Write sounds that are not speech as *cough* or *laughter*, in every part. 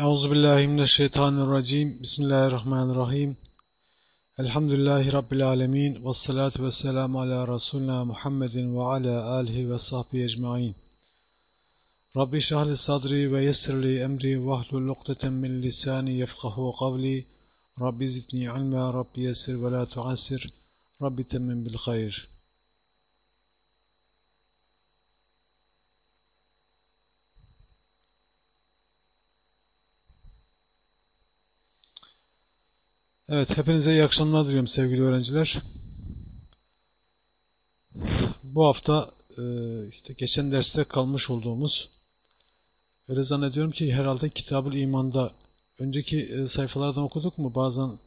أعوذ بالله من الشيطان الرجيم. بسم الله الرحمن الرحيم. الحمد لله رب العالمين والصلاة والسلام على رسولنا محمد وعلى آله وصحبه أجمعين. رب اشرح لي صدري ويسر لي أمري واحلل لقطة من لساني يفقه قولي. رب زدني علما رب يسر ولا تعسر. رب تمم بالخير. Evet, hepinize iyi akşamlar diliyorum sevgili öğrenciler. Bu hafta e, işte geçen derste kalmış olduğumuz öyle zannediyorum ki herhalde Kitab-ül İman'da önceki e, sayfalardan okuduk mu bazen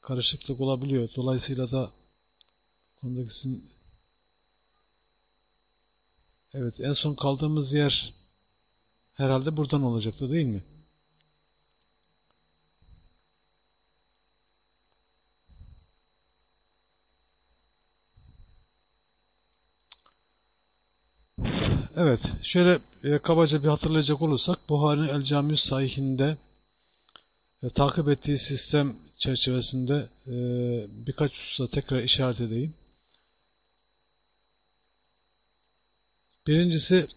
karışıklık olabiliyor. Dolayısıyla da konudaki Evet, en son kaldığımız yer herhalde buradan olacaktı değil mi? Evet, şöyle e, kabaca bir hatırlayacak olursak Buhari'nin El Camiü Sahihinde e, takip ettiği sistem çerçevesinde e, birkaç hususa tekrar işaret edeyim. Birincisi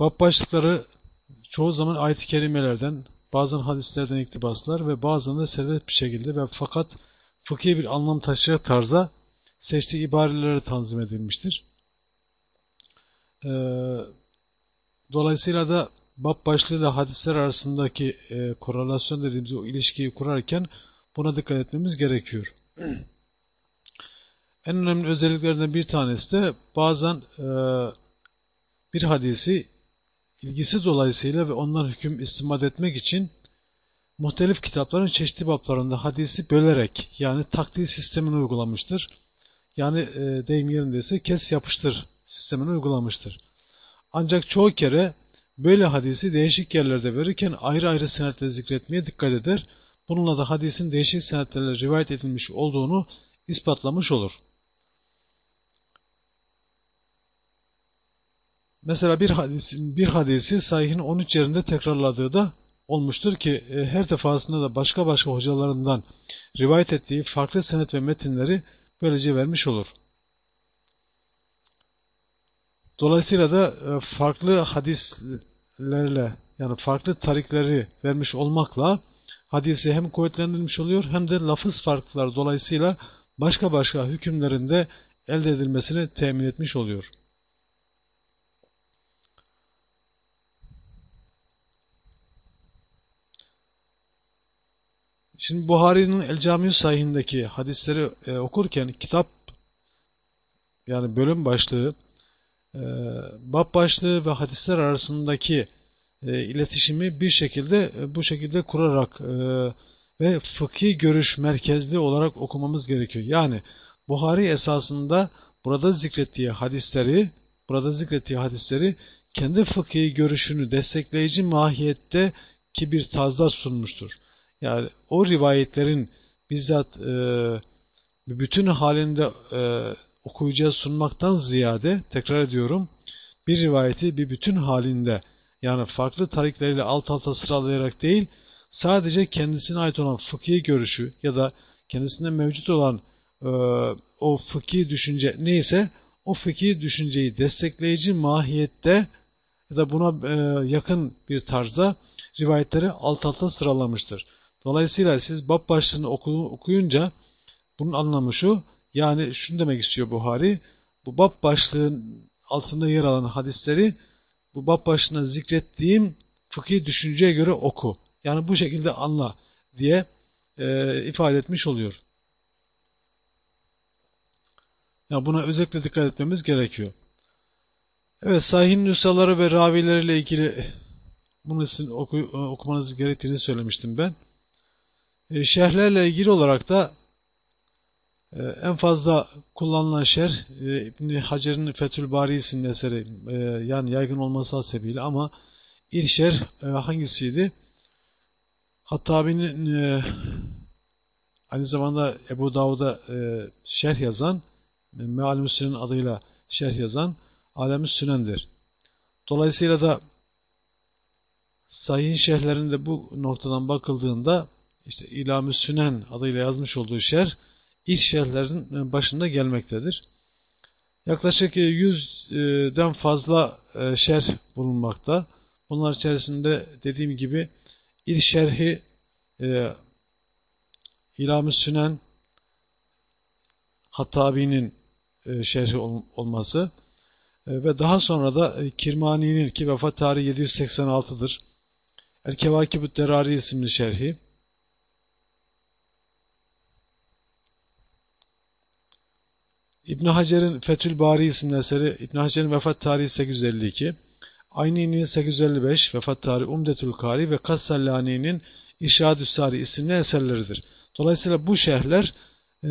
bab başlıkları çoğu zaman ayet-i kerimelerden, bazen hadislerden iktibaslar ve bazen de sebep bir şekilde ve fakat fıkhi bir anlam taşıyacak tarza seçtiği ibareleri tanzim edilmiştir. E, dolayısıyla da bab başlığıyla hadisler arasındaki e, korelasyon dediğimiz o ilişkiyi kurarken buna dikkat etmemiz gerekiyor. *clears throat* En önemli özelliklerinden bir tanesi de bazen e, bir hadisi ilgisi dolayısıyla ve ondan hüküm istimad etmek için muhtelif kitapların çeşitli bablarında hadisi bölerek yani takdir sistemini uygulamıştır. Yani e, deyim yerindeyse kes yapıştır sistemini uygulamıştır. Ancak çoğu kere böyle hadisi değişik yerlerde verirken ayrı ayrı senetle zikretmeye dikkat eder. Bununla da hadisin değişik senetlerle rivayet edilmiş olduğunu ispatlamış olur. Mesela bir hadisi, bir hadisi sahihin 13 yerinde tekrarladığı da olmuştur ki e, her defasında da başka başka hocalarından rivayet ettiği farklı senet ve metinleri böylece vermiş olur. Dolayısıyla da e, farklı hadislerle yani farklı tarikleri vermiş olmakla hadisi hem kuvvetlendirilmiş oluyor hem de lafız farklılar dolayısıyla başka başka hükümlerinde elde edilmesini temin etmiş oluyor. Şimdi Buhari'nin El Camiü Sahihindeki hadisleri e, okurken kitap yani bölüm başlığı bab başlığı ve hadisler arasındaki e, iletişimi bir şekilde e, bu şekilde kurarak e, ve fıkhi görüş merkezli olarak okumamız gerekiyor. Yani Buhari esasında burada zikrettiği hadisleri burada zikrettiği hadisleri kendi fıkhi görüşünü destekleyici mahiyette ki bir tazda sunmuştur. Yani o rivayetlerin bizzat e, bütün halinde e, okuyucuya sunmaktan ziyade, tekrar ediyorum, bir rivayeti bir bütün halinde yani farklı tarikleriyle alt alta sıralayarak değil, sadece kendisine ait olan fıkhi görüşü ya da kendisinde mevcut olan e, o fıkhi düşünce neyse o fıkhi düşünceyi destekleyici mahiyette ya da buna e, yakın bir tarzda rivayetleri alt alta sıralamıştır. Dolayısıyla siz bab başlığını oku, okuyunca bunun anlamı şu, yani şunu demek istiyor Buhari, bu bab başlığın altında yer alan hadisleri bu bab başlığında zikrettiğim fıkhi düşünceye göre oku. Yani bu şekilde anla diye e, ifade etmiş oluyor. Yani buna özellikle dikkat etmemiz gerekiyor. Evet, sahihin nüshaları ve ravileriyle ilgili bunu sizin oku, okumanız gerektiğini söylemiştim ben. E, şerhlerle ilgili olarak da e, en fazla kullanılan şerh e, Hacer'in Fethül Bari isimli eseri e, yani yaygın olması hasebiyle ama ilk şerh e, hangisiydi? Hattabi'nin e, aynı zamanda Ebu Davud'a e, şerh yazan e, Meal-i adıyla şerh yazan Alem-i Sünen'dir. Dolayısıyla da Sahih şerhlerinde bu noktadan bakıldığında işte İlam-ı Sünen adıyla yazmış olduğu şer ilk şerhlerin başında gelmektedir. Yaklaşık 100'den fazla e, şerh bulunmakta. Bunlar içerisinde dediğim gibi ilk şerhi e, İlam-ı Sünen Hattabi'nin e, şerhi olması ve daha sonra da Kirmani'nin ki vefat tarihi 786'dır. El-Kevakib-ü Derari isimli şerhi. İbn Hacer'in Fethül Bari isimli eseri İbn Hacer'in vefat tarihi 852. Aynini 855 vefat tarihi Umdetül Kari ve Kassallani'nin İrşad-ü Sari isimli eserleridir. Dolayısıyla bu şerhler e,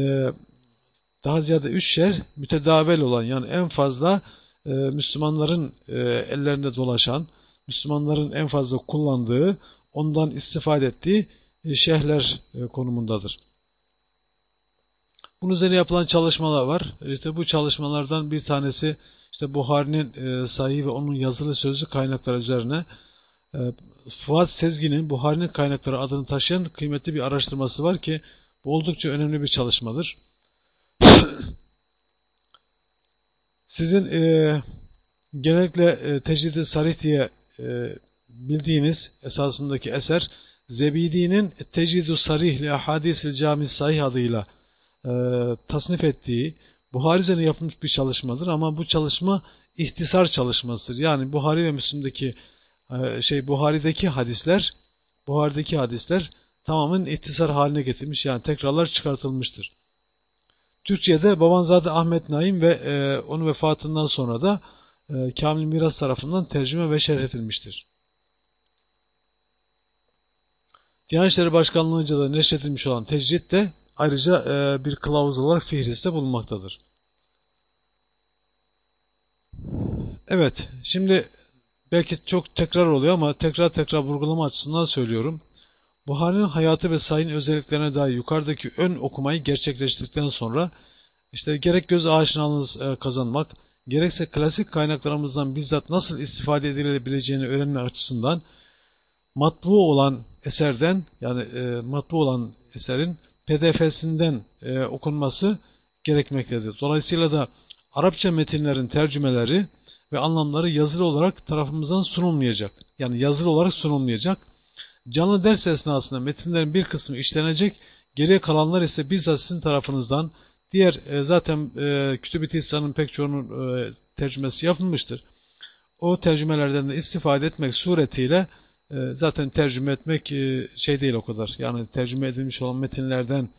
daha ziyade üç şerh mütedavel olan yani en fazla e, Müslümanların e, ellerinde dolaşan, Müslümanların en fazla kullandığı, ondan istifade ettiği e, şehirler e, konumundadır. Bunun üzerine yapılan çalışmalar var. İşte bu çalışmalardan bir tanesi işte Buhari'nin e, sayı ve onun yazılı sözlü kaynakları üzerine e, Fuat Sezgin'in Buhari'nin kaynakları adını taşıyan kıymetli bir araştırması var ki bu oldukça önemli bir çalışmadır. *coughs* Sizin e, genellikle e, tecrid-i sarih diye e, bildiğiniz esasındaki eser Zebidi'nin Tecrid-u Sarih li Ahadisil Cami Sahih adıyla e, tasnif ettiği Buhari üzerine yapılmış bir çalışmadır ama bu çalışma ihtisar çalışmasıdır. Yani Buhari ve Müslim'deki e, şey Buhari'deki hadisler Buhari'deki hadisler tamamen ihtisar haline getirmiş yani tekrarlar çıkartılmıştır. Türkçe'de Babanzade Ahmet Naim ve e, onun vefatından sonra da e, Kamil Miras tarafından tercüme ve şerh edilmiştir. Diyanet İşleri Başkanlığı'nca da neşredilmiş olan tecrit de ayrıca e, bir kılavuz olarak Fihris'te bulunmaktadır. Evet, şimdi belki çok tekrar oluyor ama tekrar tekrar vurgulama açısından söylüyorum. Buhari'nin hayatı ve sayın özelliklerine dair yukarıdaki ön okumayı gerçekleştirdikten sonra işte gerek göz aşinalığınız e, kazanmak, gerekse klasik kaynaklarımızdan bizzat nasıl istifade edilebileceğini öğrenme açısından matbu olan eserden yani e, matbu olan eserin pdf'sinden e, okunması gerekmektedir. Dolayısıyla da Arapça metinlerin tercümeleri ve anlamları yazılı olarak tarafımızdan sunulmayacak. Yani yazılı olarak sunulmayacak. Canlı ders esnasında metinlerin bir kısmı işlenecek, geriye kalanlar ise bizzat sizin tarafınızdan diğer e, zaten e, Kütüb-i pek çoğunun e, tercümesi yapılmıştır. O tercümelerden de istifade etmek suretiyle zaten tercüme etmek e, şey değil o kadar. Yani tercüme edilmiş olan metinlerden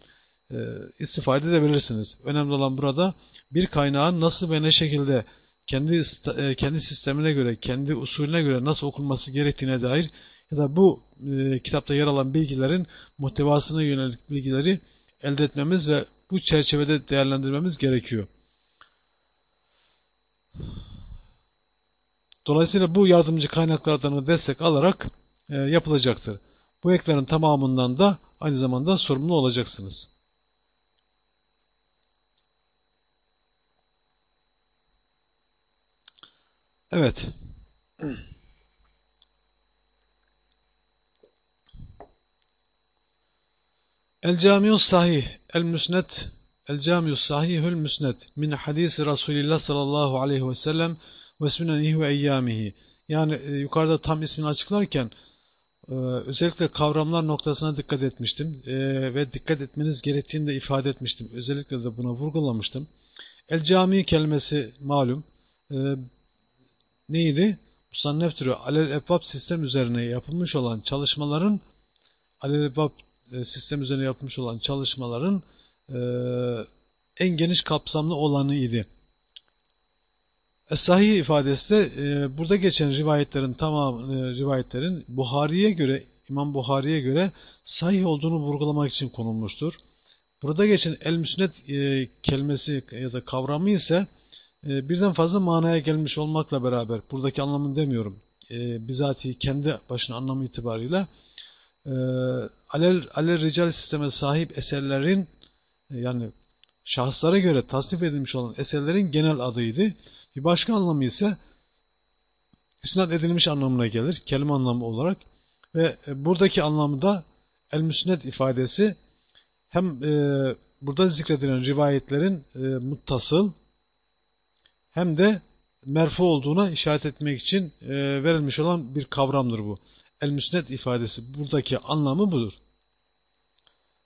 e, istifade edebilirsiniz. Önemli olan burada bir kaynağın nasıl ve ne şekilde kendi e, kendi sistemine göre, kendi usulüne göre nasıl okunması gerektiğine dair ya da bu kitapta yer alan bilgilerin muhtevasına yönelik bilgileri elde etmemiz ve bu çerçevede değerlendirmemiz gerekiyor. Dolayısıyla bu yardımcı kaynaklardan destek alarak yapılacaktır. Bu eklerin tamamından da aynı zamanda sorumlu olacaksınız. Evet. El Camius Sahih El Müsnet El Camius Sahihül Müsnet min hadisi Resulillah sallallahu aleyhi ve sellem ve sünenihi ve eyyamihi. Yani e, yukarıda tam ismini açıklarken e, özellikle kavramlar noktasına dikkat etmiştim e, ve dikkat etmeniz gerektiğini de ifade etmiştim. Özellikle de buna vurgulamıştım. El Cami kelimesi malum. E, neydi? Musannef türü alel ebab sistem üzerine yapılmış olan çalışmaların alel ebab e, sistem üzerine yapmış olan çalışmaların e, en geniş kapsamlı olanı idi. Es-Sahih ifadesi de e, burada geçen rivayetlerin tamam e, rivayetlerin Buhari'ye göre İmam Buhari'ye göre sahih olduğunu vurgulamak için konulmuştur. Burada geçen el-müsnet e, kelimesi ya da kavramı ise e, birden fazla manaya gelmiş olmakla beraber buradaki anlamını demiyorum. E, bizatihi kendi başına anlamı itibarıyla e, alel, alel rical sisteme sahip eserlerin e, yani şahıslara göre tasnif edilmiş olan eserlerin genel adıydı. Bir başka anlamı ise isnat edilmiş anlamına gelir. Kelime anlamı olarak. Ve e, buradaki anlamı da el-müsned ifadesi hem e, burada zikredilen rivayetlerin e, muttasıl hem de merfu olduğuna işaret etmek için e, verilmiş olan bir kavramdır bu. El-müsned ifadesi buradaki anlamı budur.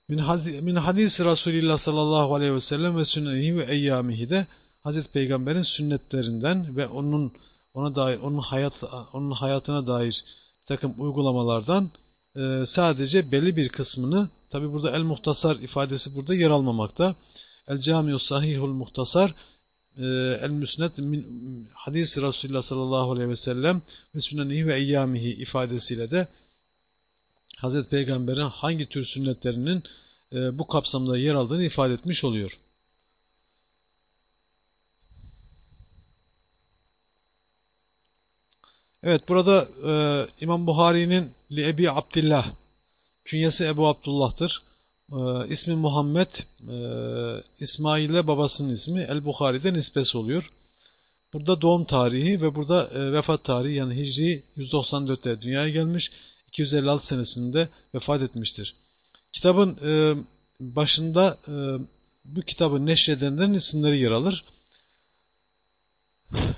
Min, min hadisi Resulillah sallallahu aleyhi ve sellem ve sünnetihi ve eyyamihi de Hazreti Peygamber'in sünnetlerinden ve onun ona dair onun hayat onun hayatına dair takım uygulamalardan e, sadece belli bir kısmını tabi burada el muhtasar ifadesi burada yer almamakta. El camiu sahihul muhtasar e, el müsnet min hadis Resulullah sallallahu aleyhi ve sellem ve sünnenihi ve eyyamihi ifadesiyle de Hazreti Peygamber'in hangi tür sünnetlerinin e, bu kapsamda yer aldığını ifade etmiş oluyor. Evet burada e, İmam Buhari'nin Li Ebi Abdillah künyesi Ebu Abdullah'tır. E, ismi Muhammed e, İsmail'e babasının ismi El Buhari'de nispesi oluyor. Burada doğum tarihi ve burada e, vefat tarihi yani Hicri 194'te dünyaya gelmiş. 256 senesinde vefat etmiştir. Kitabın e, başında e, bu kitabı neşredenlerin isimleri yer alır.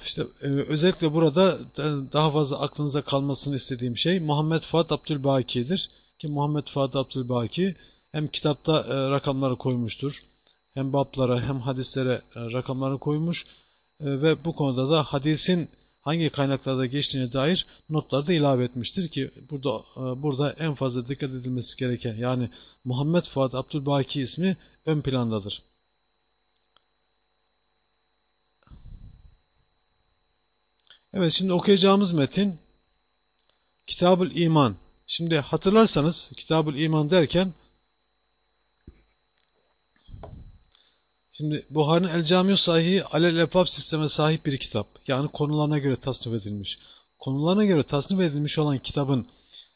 İşte e, özellikle burada daha fazla aklınıza kalmasını istediğim şey Muhammed Fuat Abdülbaki'dir. Ki Muhammed Fuat Abdülbaki hem kitapta e, rakamları koymuştur. Hem bablara hem hadislere e, rakamları koymuş. E, ve bu konuda da hadisin hangi kaynaklarda geçtiğine dair notlar da ilave etmiştir ki burada e, burada en fazla dikkat edilmesi gereken yani Muhammed Fuat Abdülbaki ismi ön plandadır. Evet şimdi okuyacağımız metin Kitabül İman. Şimdi hatırlarsanız Kitabül İman derken Şimdi Buhari'nin El Camiu Sahihi Alel Efab sisteme sahip bir kitap. Yani konularına göre tasnif edilmiş. Konularına göre tasnif edilmiş olan kitabın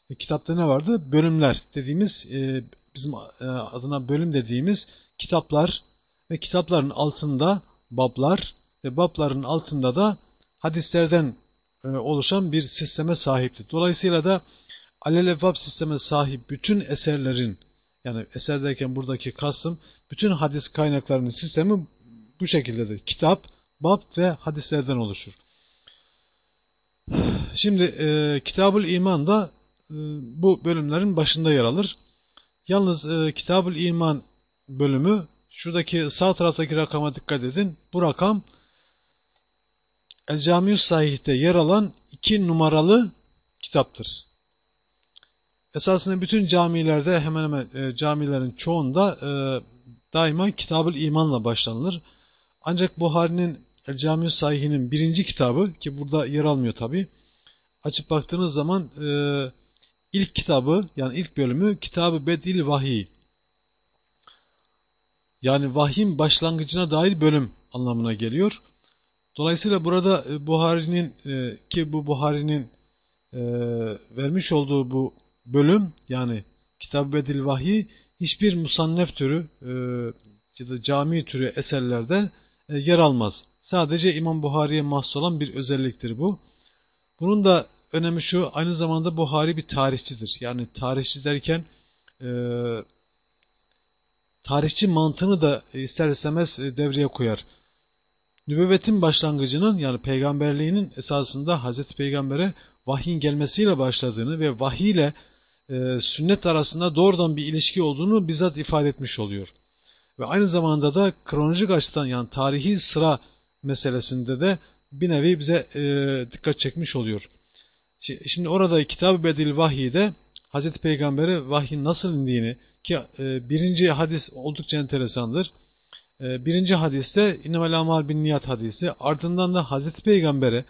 e, kitapta ne vardı? Bölümler dediğimiz e, bizim e, adına bölüm dediğimiz kitaplar ve kitapların altında bablar ve babların altında da hadislerden e, oluşan bir sisteme sahipti. Dolayısıyla da alelevvab sisteme sahip bütün eserlerin yani eser derken buradaki kastım bütün hadis kaynaklarının sistemi bu şekildedir. Kitap, bab ve hadislerden oluşur. Şimdi e, Kitabül İman da e, bu bölümlerin başında yer alır. Yalnız e, Kitabül İman bölümü şuradaki sağ taraftaki rakama dikkat edin. Bu rakam El Camius Sahih'te yer alan iki numaralı kitaptır. Esasında bütün camilerde hemen hemen e, camilerin çoğunda e, daima Kitab-ı İman'la başlanılır. Ancak Buhari'nin El Camius Sahih'inin birinci kitabı ki burada yer almıyor tabi. Açıp baktığınız zaman e, ilk kitabı yani ilk bölümü Kitab-ı Bedil Vahiy. Yani vahyin başlangıcına dair bölüm anlamına geliyor. Dolayısıyla burada e, Buhari'nin e, ki bu Buhari'nin e, vermiş olduğu bu bölüm yani Kitab-ı Bedil Vahiy hiçbir musannef türü ya da cami türü eserlerde yer almaz. Sadece İmam Buhari'ye mahsus olan bir özelliktir bu. Bunun da önemi şu, aynı zamanda Buhari bir tarihçidir. Yani tarihçi derken e, tarihçi mantığını da ister istemez devreye koyar. Nübüvvetin başlangıcının yani peygamberliğinin esasında Hazreti Peygamber'e vahyin gelmesiyle başladığını ve vahiy ile e, sünnet arasında doğrudan bir ilişki olduğunu bizzat ifade etmiş oluyor. Ve aynı zamanda da kronolojik açıdan yani tarihi sıra meselesinde de bir nevi bize e, dikkat çekmiş oluyor. Şimdi orada Kitab-ı Bedil Vahiy'de Hazreti Peygamber'e vahyin nasıl indiğini ki e, birinci hadis oldukça enteresandır. E, birinci hadiste İnnemel Amal bin Niyat hadisi ardından da Hazreti Peygamber'e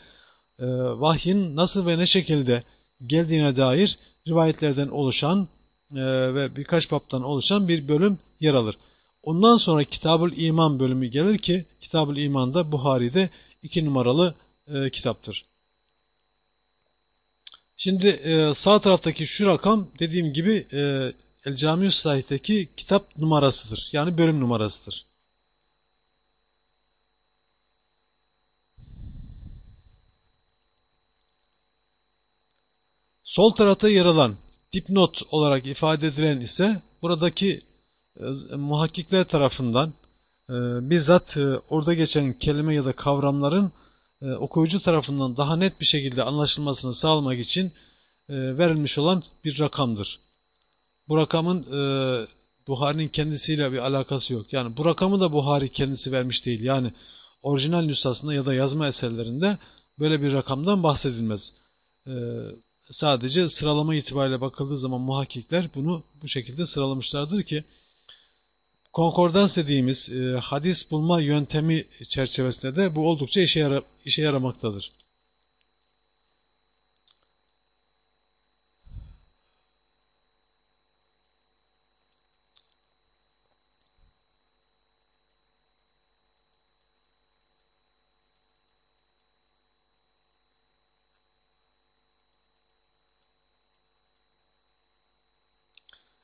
e, vahyin nasıl ve ne şekilde geldiğine dair rivayetlerden oluşan e, ve birkaç baptan oluşan bir bölüm yer alır. Ondan sonra Kitabül İman bölümü gelir ki Kitabül İman da Buhari'de iki numaralı e, kitaptır. Şimdi e, sağ taraftaki şu rakam dediğim gibi e, El Camius Sahih'teki kitap numarasıdır. Yani bölüm numarasıdır. Sol tarafta yer alan dipnot olarak ifade edilen ise buradaki e, muhakkikler tarafından e, bizzat e, orada geçen kelime ya da kavramların e, okuyucu tarafından daha net bir şekilde anlaşılmasını sağlamak için e, verilmiş olan bir rakamdır. Bu rakamın e, Buhari'nin kendisiyle bir alakası yok. Yani bu rakamı da Buhari kendisi vermiş değil. Yani orijinal nüshasında ya da yazma eserlerinde böyle bir rakamdan bahsedilmez. E, sadece sıralama itibariyle bakıldığı zaman muhakkikler bunu bu şekilde sıralamışlardır ki konkordans dediğimiz e, hadis bulma yöntemi çerçevesinde de bu oldukça işe, yara işe yaramaktadır.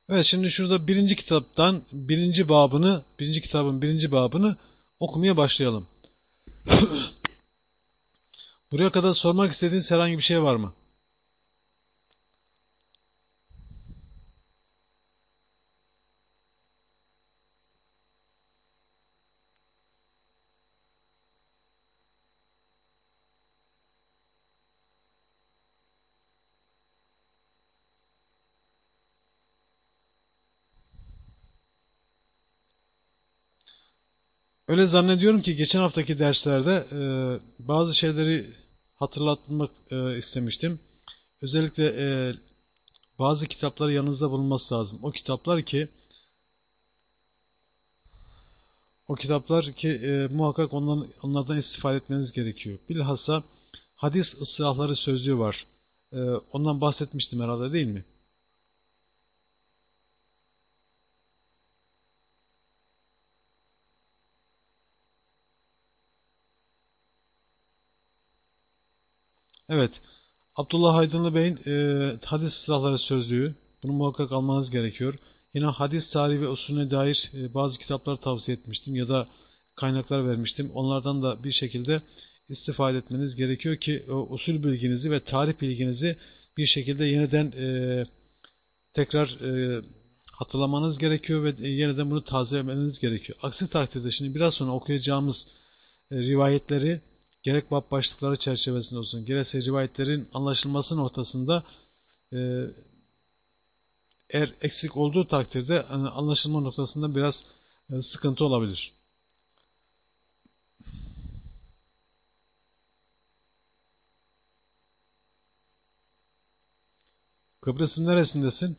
Evet şimdi şurada birinci kitaptan birinci babını, birinci kitabın birinci babını okumaya başlayalım. *coughs* Buraya kadar sormak istediğiniz herhangi bir şey var mı? Öyle zannediyorum ki geçen haftaki derslerde e, bazı şeyleri hatırlatmak e, istemiştim. Özellikle e, bazı kitaplar yanınızda bulunması lazım. O kitaplar ki o kitaplar ki e, muhakkak ondan, onlardan istifade etmeniz gerekiyor. Bilhassa hadis ıslahları sözlüğü var. E, ondan bahsetmiştim herhalde değil mi? Evet. Abdullah Aydınlı Bey'in e, hadis silahları sözlüğü. Bunu muhakkak almanız gerekiyor. Yine hadis tarihi ve usulüne dair e, bazı kitaplar tavsiye etmiştim ya da kaynaklar vermiştim. Onlardan da bir şekilde istifade etmeniz gerekiyor ki o usul bilginizi ve tarih bilginizi bir şekilde yeniden e, tekrar e, hatırlamanız gerekiyor ve yeniden bunu tazelemeniz gerekiyor. Aksi takdirde şimdi biraz sonra okuyacağımız e, rivayetleri gerek bab başlıkları çerçevesinde olsun, gerekse rivayetlerin anlaşılması noktasında e, eğer eksik olduğu takdirde hani anlaşılma noktasında biraz e, sıkıntı olabilir. Kıbrıs'ın neresindesin?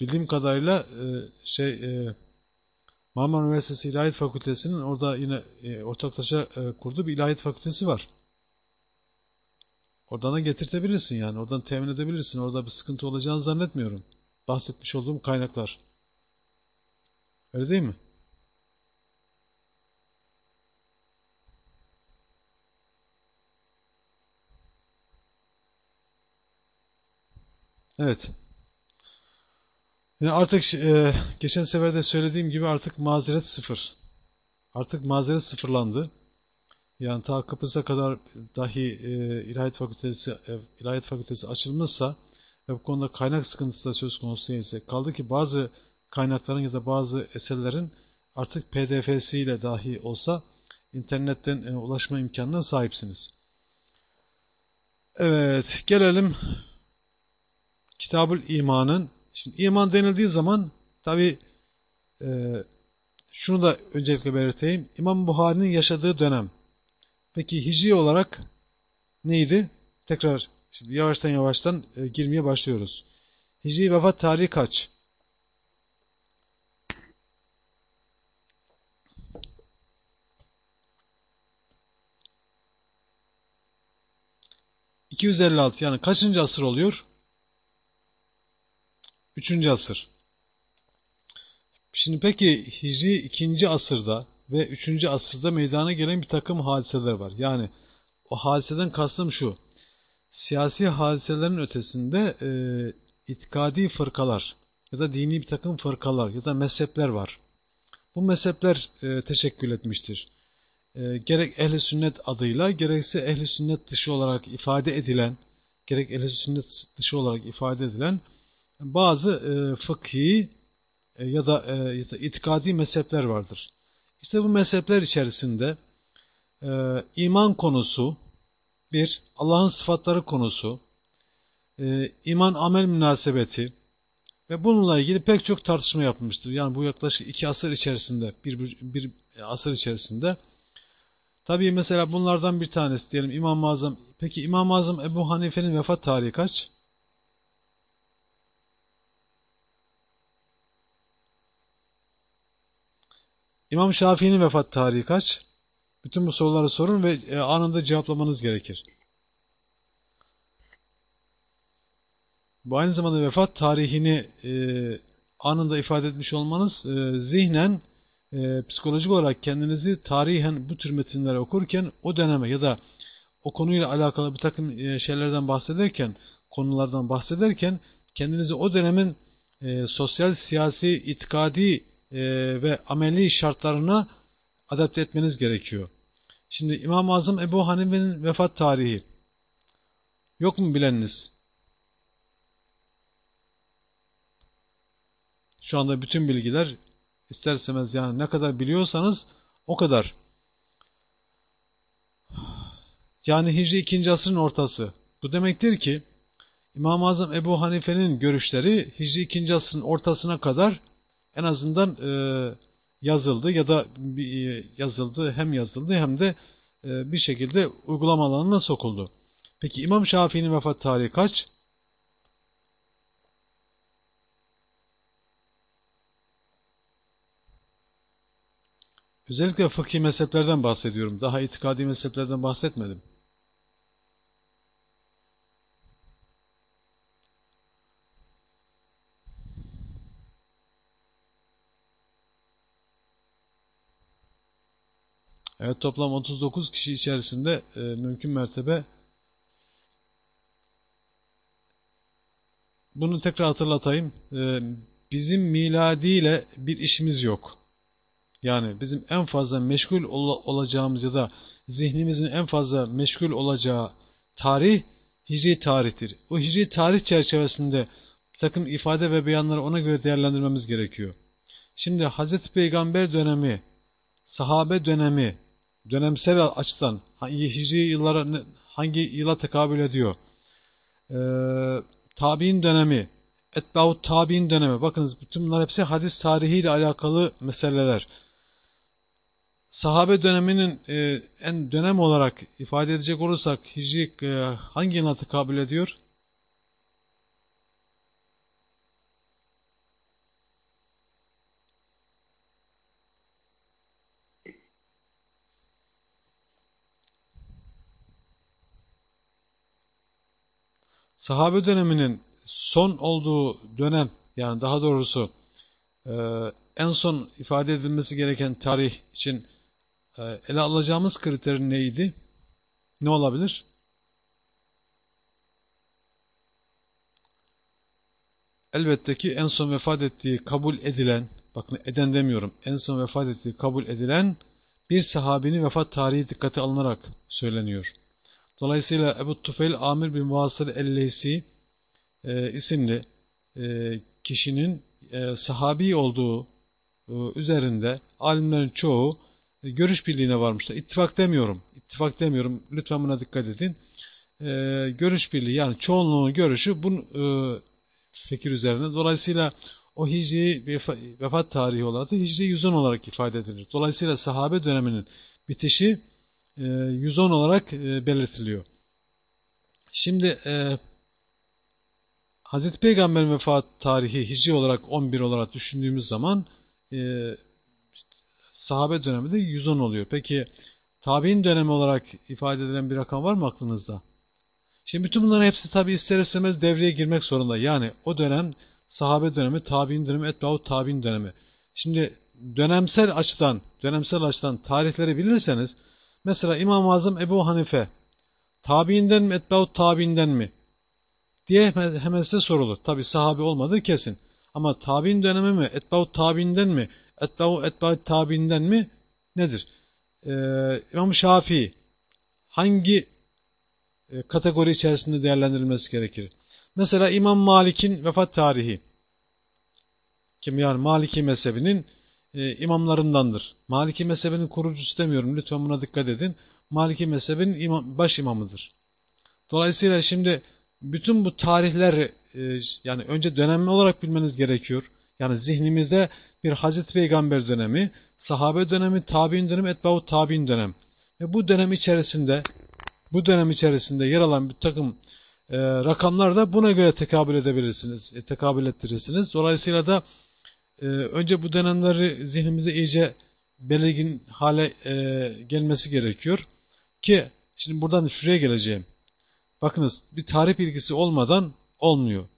Bildiğim kadarıyla e, şey e, Marmara Üniversitesi İlahiyat Fakültesi'nin orada yine e, ortaklaşa e, kurduğu bir ilahiyat fakültesi var. Oradan da getirtebilirsin yani. Oradan temin edebilirsin. Orada bir sıkıntı olacağını zannetmiyorum. Bahsetmiş olduğum kaynaklar. Öyle değil mi? Evet. Yani artık e, geçen sefer de söylediğim gibi artık mazeret sıfır. Artık mazeret sıfırlandı. Yani ta Kıbrıs'a kadar dahi e, İlahiyat Fakültesi e, İlahiyat Fakültesi açılmışsa ve bu konuda kaynak sıkıntısı da söz konusu değilse kaldı ki bazı kaynakların ya da bazı eserlerin artık pdf'siyle dahi olsa internetten e, ulaşma imkanına sahipsiniz. Evet, gelelim Kitabül İman'ın Şimdi iman denildiği zaman tabi e, şunu da öncelikle belirteyim. İmam Buhari'nin yaşadığı dönem. Peki hicri olarak neydi? Tekrar şimdi yavaştan yavaştan e, girmeye başlıyoruz. Hicri vefat tarihi kaç? ...256 yani kaçıncı asır oluyor? 3. asır. Şimdi peki Hicri 2. asırda ve 3. asırda meydana gelen bir takım hadiseler var. Yani o hadiseden kastım şu. Siyasi hadiselerin ötesinde e, itikadi fırkalar ya da dini bir takım fırkalar ya da mezhepler var. bu mezhepler e, teşekkül etmiştir. E, gerek ehli sünnet adıyla gerekse ehli sünnet dışı olarak ifade edilen, gerek ehli sünnet dışı olarak ifade edilen bazı e, fıkhi e, ya, da, e, ya da itikadi mezhepler vardır. İşte bu mezhepler içerisinde e, iman konusu, bir, Allah'ın sıfatları konusu, e, iman amel münasebeti ve bununla ilgili pek çok tartışma yapılmıştır. Yani bu yaklaşık iki asır içerisinde, bir, bir asır içerisinde. Tabii mesela bunlardan bir tanesi diyelim İmam-ı Azam. Peki İmam-ı Azam Ebu Hanife'nin vefat tarihi kaç? İmam Şafii'nin vefat tarihi kaç? Bütün bu soruları sorun ve e, anında cevaplamanız gerekir. Bu aynı zamanda vefat tarihini e, anında ifade etmiş olmanız e, zihnen psikolojik olarak kendinizi tarihen bu tür metinleri okurken o döneme ya da o konuyla alakalı bir takım şeylerden bahsederken, konulardan bahsederken kendinizi o dönemin e, sosyal, siyasi, itikadi e, ve ameli şartlarına adapte etmeniz gerekiyor. Şimdi İmam-ı Azam Ebu Hanife'nin vefat tarihi yok mu bileniniz? Şu anda bütün bilgiler isterseniz yani ne kadar biliyorsanız o kadar. Yani Hicri 2. asrın ortası. Bu demektir ki İmam-ı Azam Ebu Hanife'nin görüşleri Hicri 2. asrın ortasına kadar en azından e, yazıldı ya da e, yazıldı hem yazıldı hem de e, bir şekilde uygulama alanına sokuldu. Peki İmam Şafii'nin vefat tarihi kaç? Özellikle fıkhi mezheplerden bahsediyorum. Daha itikadi mezheplerden bahsetmedim. Evet toplam 39 kişi içerisinde e, mümkün mertebe bunu tekrar hatırlatayım. E, bizim miladiyle bir işimiz yok. Yani bizim en fazla meşgul ol olacağımız ya da zihnimizin en fazla meşgul olacağı tarih hicri tarihtir. O hicri tarih çerçevesinde takım ifade ve beyanları ona göre değerlendirmemiz gerekiyor. Şimdi Hazreti Peygamber dönemi, sahabe dönemi, dönemsel açıdan hicri yıllara hangi yıla tekabül ediyor? Ee, tabi'in dönemi, etbaut tabi'in dönemi. Bakınız bütün bunlar hepsi hadis tarihiyle alakalı meseleler. Sahabe döneminin e, en dönem olarak ifade edecek olursak hicri e, hangi yıla tekabül ediyor? Sahabe döneminin son olduğu dönem yani daha doğrusu e, en son ifade edilmesi gereken tarih için e, ele alacağımız kriter neydi? Ne olabilir? Elbette ki en son vefat ettiği kabul edilen, bakın eden demiyorum, en son vefat ettiği kabul edilen bir sahabinin vefat tarihi dikkate alınarak söyleniyor. Dolayısıyla Ebu Tufeil Amir bin Vasıl Elleysi e, isimli e, kişinin e, sahabi olduğu e, üzerinde alimlerin çoğu e, görüş birliğine varmışlar. İttifak demiyorum. İttifak demiyorum. Lütfen buna dikkat edin. E, görüş birliği yani çoğunluğun görüşü bu e, fikir üzerine. Dolayısıyla o hicri vefat tarihi olarak da hicri 110 olarak ifade edilir. Dolayısıyla sahabe döneminin bitişi 110 e, olarak e, belirtiliyor. Şimdi e, Hz. Peygamber'in vefat tarihi hicri olarak 11 olarak düşündüğümüz zaman sahabe dönemi de 110 oluyor. Peki tabi'in dönemi olarak ifade edilen bir rakam var mı aklınızda? Şimdi bütün bunların hepsi tabi ister istemez devreye girmek zorunda. Yani o dönem sahabe dönemi, tabi'in dönemi, etbaut tabi'in dönemi. Şimdi dönemsel açıdan, dönemsel açıdan tarihleri bilirseniz Mesela İmam-ı Azam Ebu Hanife tabiinden mi etbaut tabiinden mi diye hemen size sorulur. Tabi sahabi olmadığı kesin. Ama tabiin dönemi mi etbaut tabiinden mi Etba'u etba'u tabiinden mi? Nedir? Ee, İmam Şafii hangi e, kategori içerisinde değerlendirilmesi gerekir? Mesela İmam Malik'in vefat tarihi kim yani Maliki mezhebinin e, imamlarındandır. Maliki mezhebinin kurucusu demiyorum. Lütfen buna dikkat edin. Maliki mezhebinin imam, baş imamıdır. Dolayısıyla şimdi bütün bu tarihler e, yani önce dönemli olarak bilmeniz gerekiyor. Yani zihnimizde bir Hazreti Peygamber dönemi, sahabe dönemi, tabi'in dönemi, etbaut tabi'in dönem. Ve bu dönem içerisinde bu dönem içerisinde yer alan bir takım e, rakamlar da buna göre tekabül edebilirsiniz, e, tekabül ettirirsiniz. Dolayısıyla da e, önce bu dönemleri zihnimize iyice belirgin hale e, gelmesi gerekiyor. Ki şimdi buradan şuraya geleceğim. Bakınız bir tarih bilgisi olmadan olmuyor.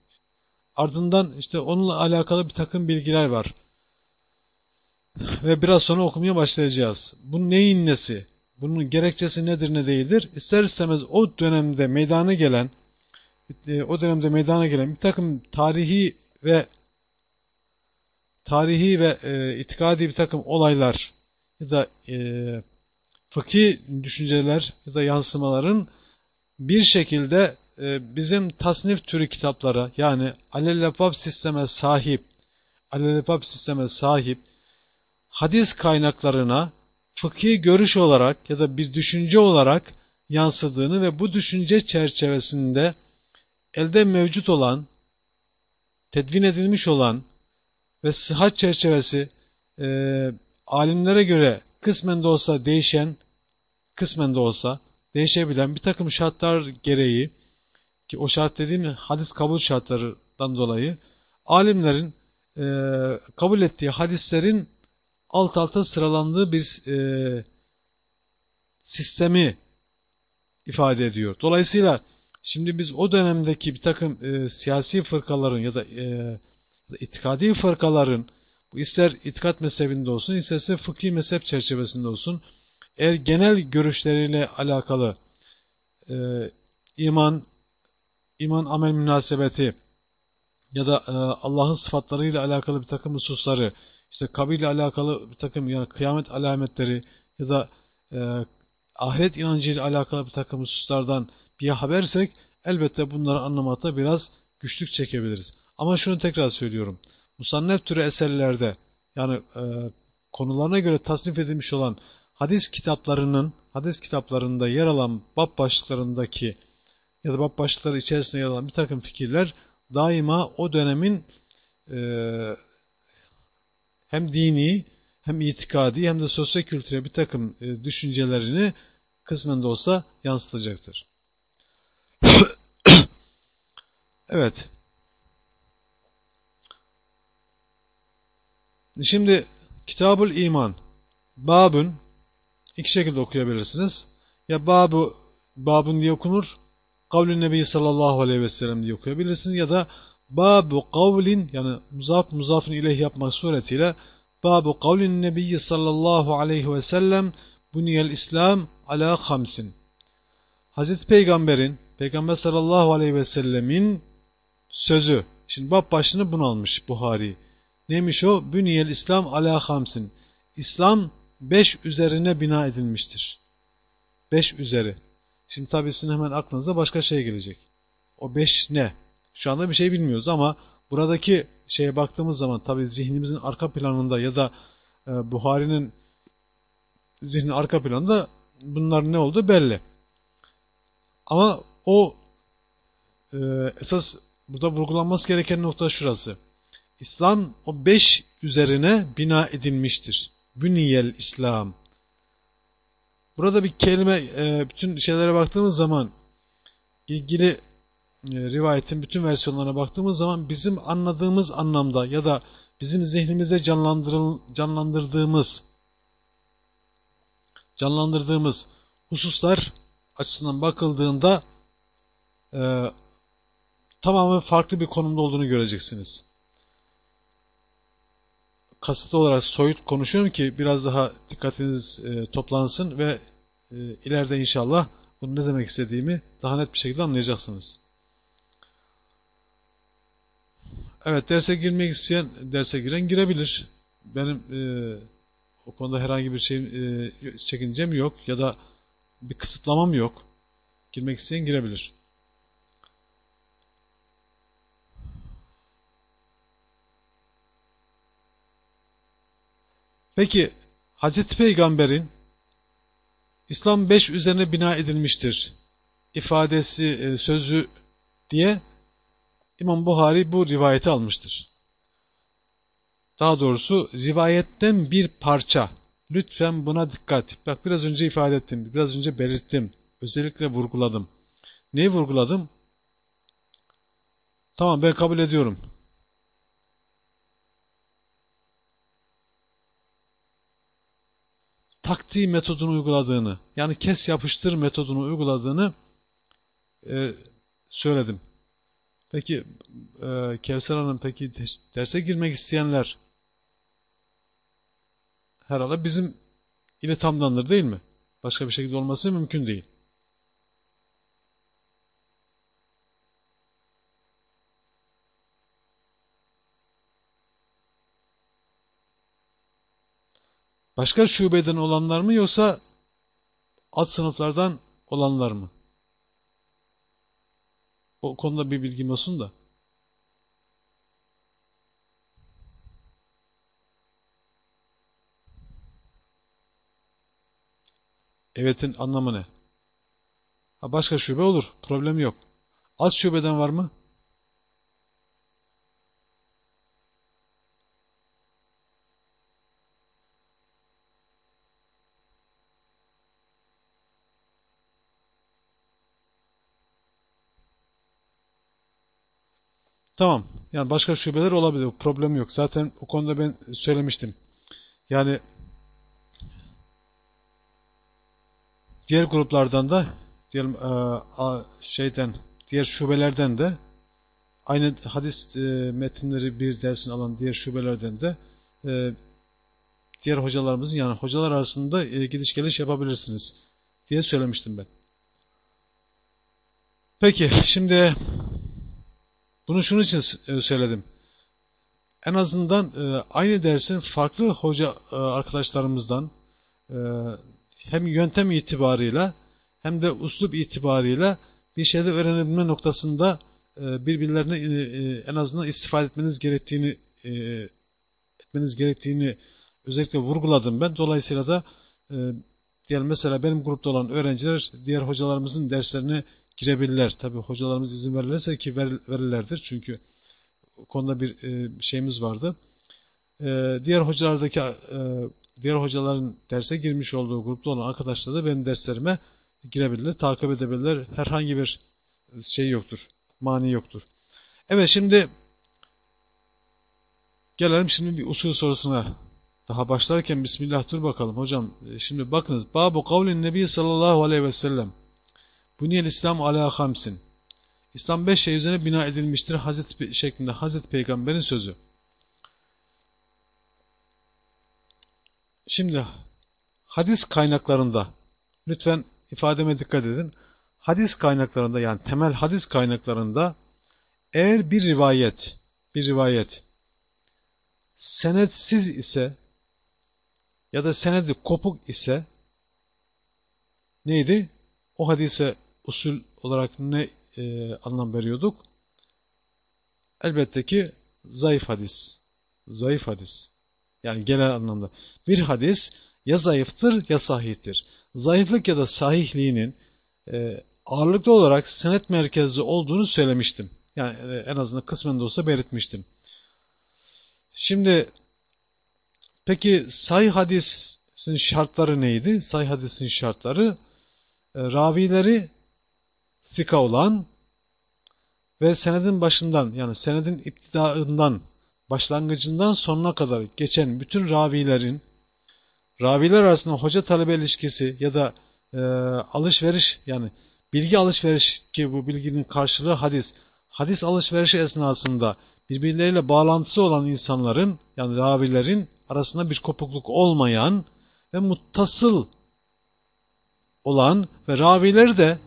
Ardından işte onunla alakalı bir takım bilgiler var. Ve biraz sonra okumaya başlayacağız. Bu neyin nesi? Bunun gerekçesi nedir ne değildir? İster istemez o dönemde meydana gelen e, o dönemde meydana gelen bir takım tarihi ve tarihi ve e, itikadi bir takım olaylar ya da e, fıkhi düşünceler ya da yansımaların bir şekilde e, bizim tasnif türü kitaplara yani alelefab sisteme sahip alelefab sisteme sahip hadis kaynaklarına fıkhi görüş olarak ya da bir düşünce olarak yansıdığını ve bu düşünce çerçevesinde elde mevcut olan, tedvin edilmiş olan ve sıhhat çerçevesi e, alimlere göre kısmen de olsa değişen, kısmen de olsa değişebilen bir takım şartlar gereği ki o şart dediğim hadis kabul şartlarından dolayı alimlerin e, kabul ettiği hadislerin alt alta sıralandığı bir e, sistemi ifade ediyor. Dolayısıyla şimdi biz o dönemdeki bir takım e, siyasi fırkaların ya da e, itikadi fırkaların bu ister itikat mezhebinde olsun isterse fıkhi mezhep çerçevesinde olsun eğer genel görüşleriyle alakalı e, iman iman amel münasebeti ya da e, Allah'ın sıfatlarıyla alakalı bir takım hususları işte kabirle alakalı bir takım yani kıyamet alametleri ya da e, ahiret inancıyla alakalı bir takım hususlardan bir habersek elbette bunları anlamakta biraz güçlük çekebiliriz. Ama şunu tekrar söylüyorum. Musannef türü eserlerde yani e, konularına göre tasnif edilmiş olan hadis kitaplarının hadis kitaplarında yer alan bab başlıklarındaki ya da bab başlıkları içerisinde yer alan bir takım fikirler daima o dönemin e, hem dini hem itikadi hem de sosyal kültüre bir takım e, düşüncelerini kısmen de olsa yansıtacaktır. *coughs* evet. Şimdi Kitabul İman Babun iki şekilde okuyabilirsiniz. Ya babu babun diye okunur. Kavlün Nebi sallallahu aleyhi ve sellem diye okuyabilirsiniz. Ya da babu kavlin yani muzaf muzafın ileh yapmak suretiyle babu kavlin Nebi sallallahu aleyhi ve sellem buniyel İslam ala hamsin. Hazreti Peygamber'in Peygamber sallallahu aleyhi ve sellemin sözü. Şimdi bab başını bunu almış Buhari. Neymiş o? Büniyel İslam ala hamsin. İslam beş üzerine bina edilmiştir. Beş üzeri. Şimdi tabii sizin hemen aklınıza başka şey gelecek. O beş ne? Şu anda bir şey bilmiyoruz ama buradaki şeye baktığımız zaman tabii zihnimizin arka planında ya da e, Buhari'nin zihnin arka planında bunlar ne oldu belli. Ama o e, esas burada vurgulanması gereken nokta şurası. İslam o beş üzerine bina edilmiştir. Büniyel İslam. Burada bir kelime, e, bütün şeylere baktığımız zaman ilgili e, rivayetin bütün versiyonlarına baktığımız zaman bizim anladığımız anlamda ya da bizim zihnimizde canlandırdığımız canlandırdığımız hususlar açısından bakıldığında e, tamamen farklı bir konumda olduğunu göreceksiniz kasıtlı olarak soyut konuşuyorum ki biraz daha dikkatiniz e, toplansın ve e, ileride inşallah bunu ne demek istediğimi daha net bir şekilde anlayacaksınız. Evet derse girmek isteyen derse giren girebilir. benim e, o konuda herhangi bir şeyim e, çekincem yok ya da bir kısıtlamam yok. Girmek isteyen girebilir. Peki Hazreti Peygamber'in İslam 5 üzerine bina edilmiştir ifadesi, e, sözü diye İmam Buhari bu rivayeti almıştır. Daha doğrusu rivayetten bir parça. Lütfen buna dikkat. Bak biraz önce ifade ettim, biraz önce belirttim. Özellikle vurguladım. Neyi vurguladım? Tamam ben kabul ediyorum. Taktiği metodunu uyguladığını, yani kes yapıştır metodunu uyguladığını e, söyledim. Peki e, Kevser Hanım peki derse girmek isteyenler herhalde bizim ile tamdandır değil mi? Başka bir şekilde olması mümkün değil. Başka şubeden olanlar mı yoksa alt sınıflardan olanlar mı? O konuda bir bilgim olsun da. Evet'in anlamı ne? Ha başka şube olur. Problem yok. Az şubeden var mı? Tamam. Yani başka şubeler olabilir. Problem yok. Zaten o konuda ben söylemiştim. Yani diğer gruplardan da diyelim e, şeyden diğer şubelerden de aynı hadis e, metinleri bir dersin alan diğer şubelerden de e, diğer hocalarımızın yani hocalar arasında gidiş geliş yapabilirsiniz diye söylemiştim ben. Peki şimdi bunu şunun için e, söyledim. En azından e, aynı dersin farklı hoca e, arkadaşlarımızdan hem yöntem itibarıyla hem de uslup itibarıyla bir şeyde öğrenebilme noktasında birbirlerine en azından istifade etmeniz gerektiğini etmeniz gerektiğini özellikle vurguladım ben. Dolayısıyla da diyelim mesela benim grupta olan öğrenciler diğer hocalarımızın derslerini girebilirler. Tabi hocalarımız izin verirlerse ki ver, verirlerdir. Çünkü konuda bir e, şeyimiz vardı. E, diğer hocalardaki e, diğer hocaların derse girmiş olduğu grupta olan arkadaşlar da benim derslerime girebilirler, takip edebilirler. Herhangi bir şey yoktur. Mani yoktur. Evet şimdi gelelim şimdi bir usul sorusuna. Daha başlarken Bismillah dur bakalım hocam. Şimdi bakınız. Babu kavlin Nebi sallallahu aleyhi ve sellem. Buniyel İslam ala hamsin. İslam beş şey üzerine bina edilmiştir Hazreti şeklinde Hazreti Peygamber'in sözü. Şimdi hadis kaynaklarında lütfen ifademe dikkat edin. Hadis kaynaklarında yani temel hadis kaynaklarında eğer bir rivayet bir rivayet senetsiz ise ya da senedi kopuk ise neydi? O hadise usul olarak ne e, anlam veriyorduk? Elbette ki zayıf hadis. Zayıf hadis. Yani genel anlamda. Bir hadis ya zayıftır ya sahihtir. Zayıflık ya da sahihliğinin e, ağırlıklı olarak senet merkezli olduğunu söylemiştim. Yani e, en azından kısmen de olsa belirtmiştim. Şimdi peki sahih hadisin şartları neydi? Sahih hadisin şartları e, ravileri sika olan ve senedin başından yani senedin iptidaından başlangıcından sonuna kadar geçen bütün ravilerin raviler arasında hoca talebe ilişkisi ya da e, alışveriş yani bilgi alışveriş ki bu bilginin karşılığı hadis. Hadis alışverişi esnasında birbirleriyle bağlantısı olan insanların yani ravilerin arasında bir kopukluk olmayan ve muttasıl olan ve ravileri de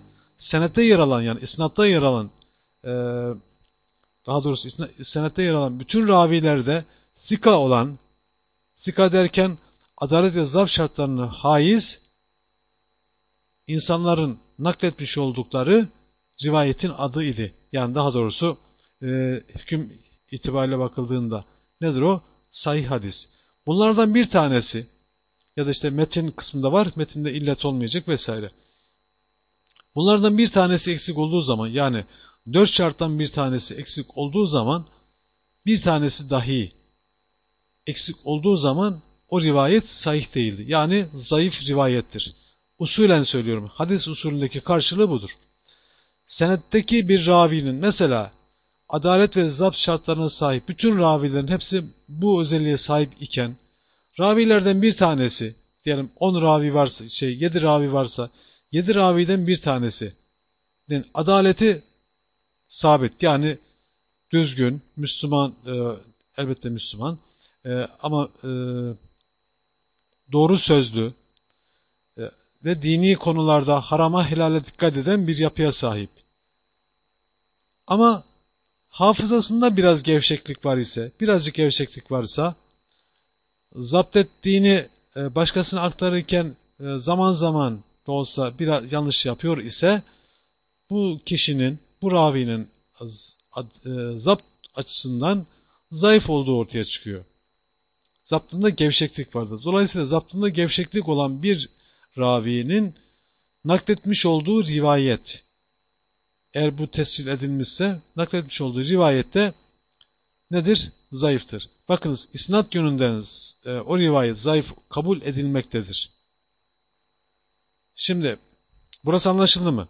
senette yer alan yani isnatta yer alan e, daha doğrusu senette yer alan bütün ravilerde sika olan Sika derken adalet ve zapt şartlarını haiz insanların nakletmiş oldukları rivayetin adı idi. Yani daha doğrusu e, hüküm itibariyle bakıldığında nedir o? Sahih hadis. Bunlardan bir tanesi ya da işte metin kısmında var, metinde illet olmayacak vesaire. Bunlardan bir tanesi eksik olduğu zaman yani dört şarttan bir tanesi eksik olduğu zaman bir tanesi dahi eksik olduğu zaman o rivayet sahih değildi. Yani zayıf rivayettir. Usulen söylüyorum. Hadis usulündeki karşılığı budur. Senetteki bir ravinin mesela adalet ve zapt şartlarına sahip bütün ravilerin hepsi bu özelliğe sahip iken ravilerden bir tanesi diyelim 10 ravi varsa şey 7 ravi varsa 7 raviden bir tanesi. Yani adaleti sabit. Yani düzgün Müslüman e, elbette Müslüman. E, ama e, doğru sözlü e, ve dini konularda harama helale dikkat eden bir yapıya sahip. Ama hafızasında biraz gevşeklik var ise, birazcık gevşeklik varsa, zapt ettiğini e, başkasına aktarırken e, zaman zaman da olsa biraz yanlış yapıyor ise, bu kişinin, bu ravinin e, zapt açısından zayıf olduğu ortaya çıkıyor. Zaptında gevşeklik vardır. Dolayısıyla zaptında gevşeklik olan bir ravinin nakletmiş olduğu rivayet, eğer bu tescil edilmişse, nakletmiş olduğu rivayette nedir? Zayıftır. Bakınız, isnat yönünden e, o rivayet zayıf kabul edilmektedir. Şimdi, burası anlaşıldı mı?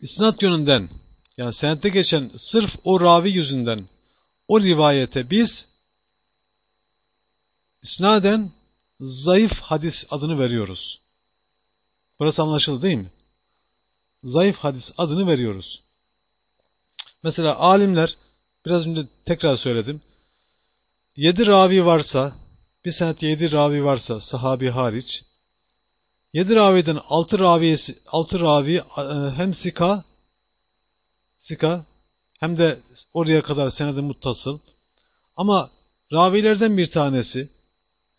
İsnat yönünden, yani senette geçen sırf o ravi yüzünden o rivayete biz isnaden zayıf hadis adını veriyoruz. Burası anlaşıldı değil mi? Zayıf hadis adını veriyoruz. Mesela alimler, biraz önce tekrar söyledim. Yedi ravi varsa, bir senet yedi ravi varsa sahabi hariç, yedi raviden altı raviyesi, altı ravi e, hem sika, sika hem de oraya kadar senedi muttasıl. Ama ravilerden bir tanesi,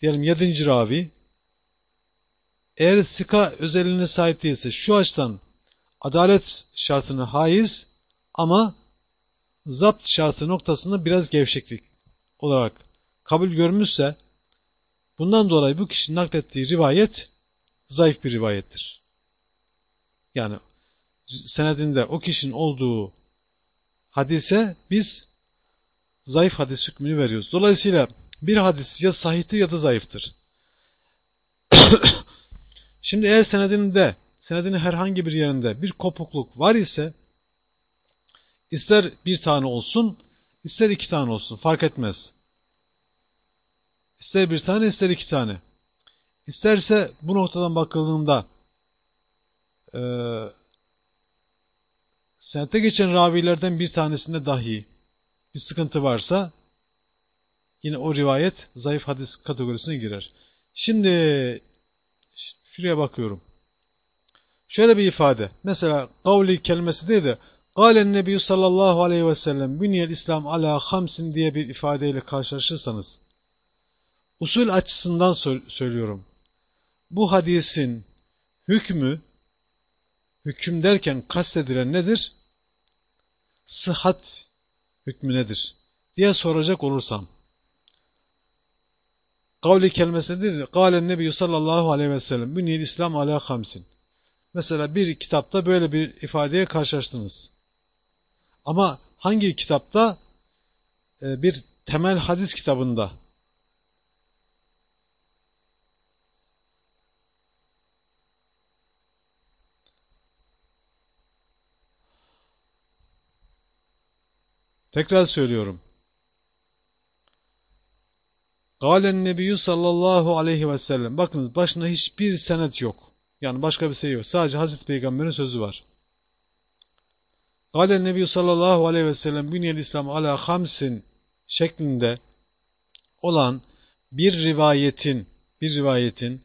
diyelim yedinci ravi, eğer sika özelliğine sahip değilse şu açıdan adalet şartını haiz ama zapt şartı noktasında biraz gevşeklik olarak kabul görmüşse bundan dolayı bu kişinin naklettiği rivayet zayıf bir rivayettir. Yani senedinde o kişinin olduğu hadise biz zayıf hadis hükmünü veriyoruz. Dolayısıyla bir hadis ya sahihtir ya da zayıftır. *coughs* Şimdi eğer senedinde, senedinin herhangi bir yerinde bir kopukluk var ise ister bir tane olsun, ister iki tane olsun fark etmez. İster bir tane, ister iki tane. İsterse bu noktadan bakıldığında e, senette geçen ravilerden bir tanesinde dahi bir sıkıntı varsa yine o rivayet zayıf hadis kategorisine girer. Şimdi şuraya bakıyorum. Şöyle bir ifade. Mesela kavli kelimesi değil de Galen Nebi sallallahu aleyhi ve sellem bünyel İslam ala hamsin diye bir ifadeyle karşılaşırsanız usul açısından söylüyorum. Bu hadisin hükmü hüküm derken kastedilen nedir? Sıhhat hükmü nedir? diye soracak olursam kavli kelimesidir. Kâlen nebiyyü sallallahu aleyhi ve sellem bünyel İslam ala hamsin. Mesela bir kitapta böyle bir ifadeye karşılaştınız. Ama hangi kitapta? Ee, bir temel hadis kitabında Tekrar söylüyorum. Galen Nebiyyü sallallahu aleyhi ve sellem. Bakınız başında hiçbir senet yok. Yani başka bir şey yok. Sadece Hazreti Peygamber'in sözü var. Galen Nebiyyü sallallahu aleyhi ve sellem bünyel İslam ala hamsin şeklinde olan bir rivayetin bir rivayetin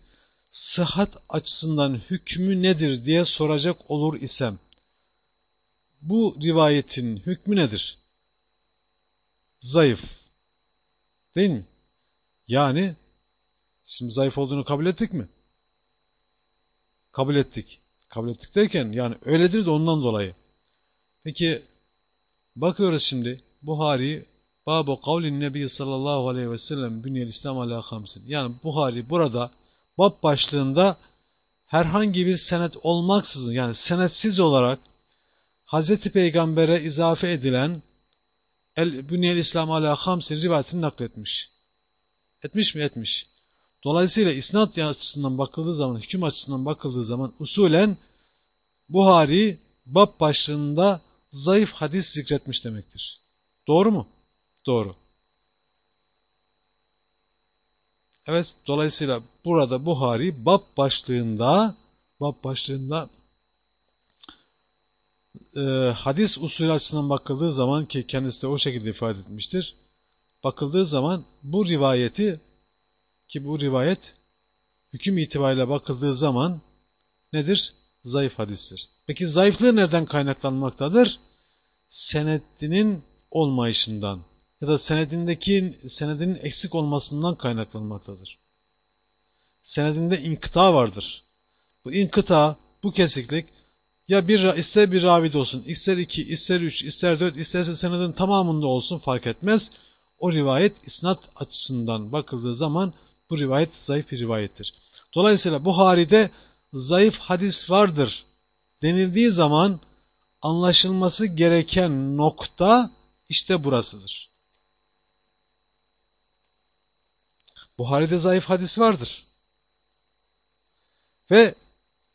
sıhhat açısından hükmü nedir diye soracak olur isem bu rivayetin hükmü nedir? Zayıf. Değil mi? Yani şimdi zayıf olduğunu kabul ettik mi? Kabul ettik. Kabul ettik derken yani öyledir de ondan dolayı. Peki bakıyoruz şimdi Buhari Babu kavlin Nebi sallallahu aleyhi ve sellem bünyel İslam ala hamsin. Yani Buhari burada bab başlığında herhangi bir senet olmaksızın yani senetsiz olarak Hz. Peygamber'e izafe edilen El Bünyel İslam ala hamsin rivayetini nakletmiş. Etmiş mi? Etmiş. Dolayısıyla isnat açısından bakıldığı zaman, hüküm açısından bakıldığı zaman usulen Buhari bab başlığında zayıf hadis zikretmiş demektir. Doğru mu? Doğru. Evet, dolayısıyla burada Buhari bab başlığında bab başlığında e, hadis usulü açısından bakıldığı zaman ki kendisi de o şekilde ifade etmiştir. Bakıldığı zaman bu rivayeti ki bu rivayet hüküm itibariyle bakıldığı zaman nedir? Zayıf hadistir. Peki zayıflığı nereden kaynaklanmaktadır? Senedinin olmayışından ya da senedindeki senedinin eksik olmasından kaynaklanmaktadır. Senedinde inkıta vardır. Bu inkıta, bu kesiklik ya bir ister bir ravid olsun, ister iki, ister üç, ister dört, isterse senedin tamamında olsun fark etmez. O rivayet isnat açısından bakıldığı zaman bu rivayet zayıf bir rivayettir. Dolayısıyla Buhari'de zayıf hadis vardır denildiği zaman anlaşılması gereken nokta işte burasıdır. Buhari'de zayıf hadis vardır. Ve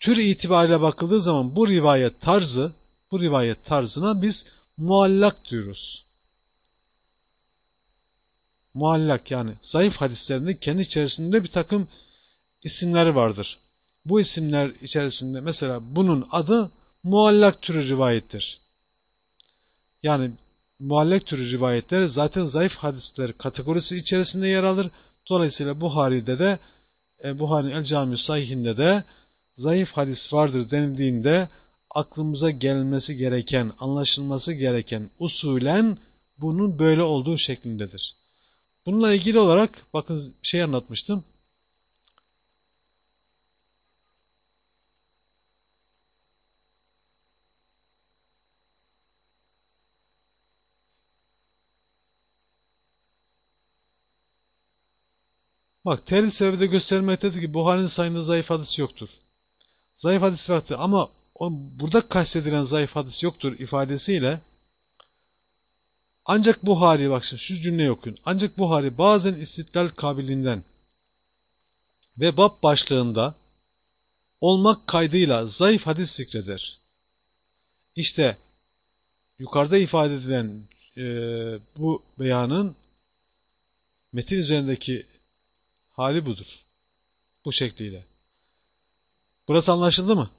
tür itibariyle bakıldığı zaman bu rivayet tarzı, bu rivayet tarzına biz muallak diyoruz. Muallak yani zayıf hadislerinde kendi içerisinde bir takım isimleri vardır. Bu isimler içerisinde mesela bunun adı muallak türü rivayettir. Yani muallak türü rivayetler zaten zayıf hadisler kategorisi içerisinde yer alır. Dolayısıyla Buhari'de de e, Buhari El Cami Sahih'inde de zayıf hadis vardır denildiğinde aklımıza gelmesi gereken, anlaşılması gereken usulen bunun böyle olduğu şeklindedir. Bununla ilgili olarak bakın şey anlatmıştım. Bak telif sebebi de gösterilmektedir ki Buhari'nin sayında zayıf hadis yoktur. Zayıf hadis vardır ama o, burada kastedilen zayıf hadis yoktur ifadesiyle ancak Buhari bak şimdi şu cümleyi okuyun. Ancak Buhari bazen istitlal kabiliğinden ve bab başlığında olmak kaydıyla zayıf hadis zikreder. İşte yukarıda ifade edilen e, bu beyanın metin üzerindeki hali budur. Bu şekliyle. Burası anlaşıldı mı?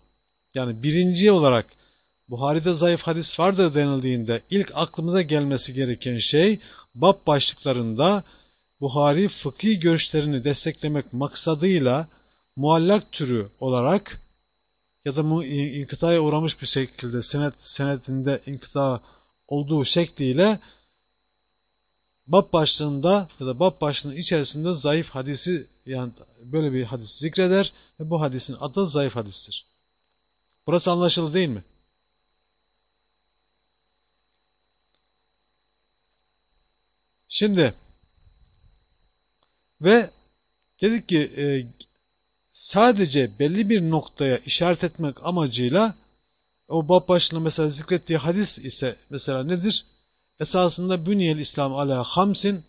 Yani birinci olarak Buhari'de zayıf hadis vardır denildiğinde ilk aklımıza gelmesi gereken şey bab başlıklarında Buhari fıkhi görüşlerini desteklemek maksadıyla muallak türü olarak ya da inkıtaya uğramış bir şekilde senet senetinde inkıta olduğu şekliyle bab başlığında ya da bab başlığının içerisinde zayıf hadisi yani böyle bir hadis zikreder ve bu hadisin adı zayıf hadistir. Burası anlaşıldı değil mi? Şimdi ve dedik ki e, sadece belli bir noktaya işaret etmek amacıyla o bab başlığında mesela zikrettiği hadis ise mesela nedir? Esasında bünyel İslam ala hamsin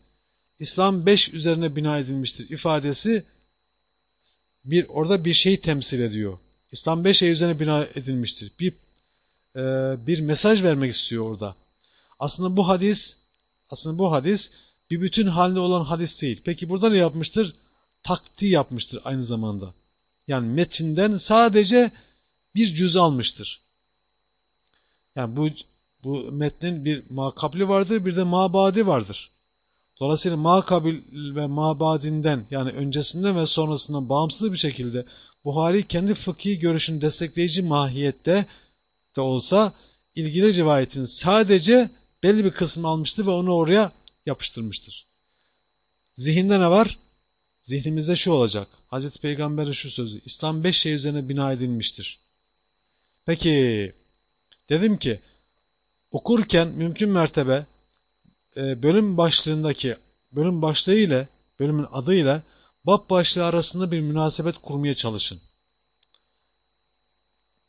İslam beş üzerine bina edilmiştir ifadesi bir orada bir şeyi temsil ediyor. İslam beş şey üzerine bina edilmiştir. Bir e, bir mesaj vermek istiyor orada. Aslında bu hadis aslında bu hadis bir bütün halinde olan hadis değil. Peki burada ne yapmıştır? Takti yapmıştır aynı zamanda. Yani metinden sadece bir cüz almıştır. Yani bu bu metnin bir makabli vardır, bir de mabadi vardır. Dolayısıyla makabil ve mabadinden yani öncesinden ve sonrasından bağımsız bir şekilde Buhari kendi fıkhi görüşünü destekleyici mahiyette de olsa ilgili rivayetin sadece belli bir kısmını almıştır ve onu oraya yapıştırmıştır. Zihinde ne var? Zihnimizde şu olacak. Hazreti Peygamber'in şu sözü. İslam beş şey üzerine bina edilmiştir. Peki dedim ki okurken mümkün mertebe e, bölüm başlığındaki bölüm başlığı ile bölümün adıyla bab başlığı arasında bir münasebet kurmaya çalışın.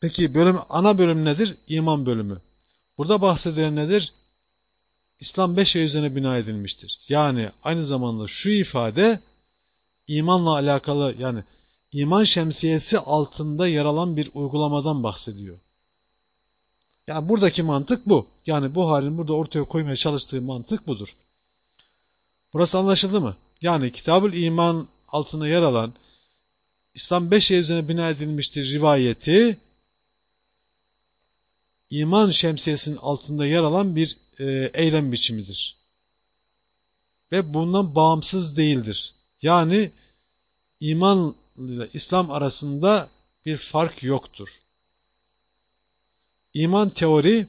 Peki bölüm ana bölüm nedir? İman bölümü. Burada bahsedilen nedir? İslam beş şey üzerine bina edilmiştir. Yani aynı zamanda şu ifade imanla alakalı yani iman şemsiyesi altında yer alan bir uygulamadan bahsediyor. Yani buradaki mantık bu. Yani Buhari'nin burada ortaya koymaya çalıştığı mantık budur. Burası anlaşıldı mı? Yani Kitabül İman altında yer alan İslam beş şey üzerine bina edilmiştir rivayeti iman şemsiyesinin altında yer alan bir e, eylem biçimidir. Ve bundan bağımsız değildir. Yani iman ile İslam arasında bir fark yoktur. İman teori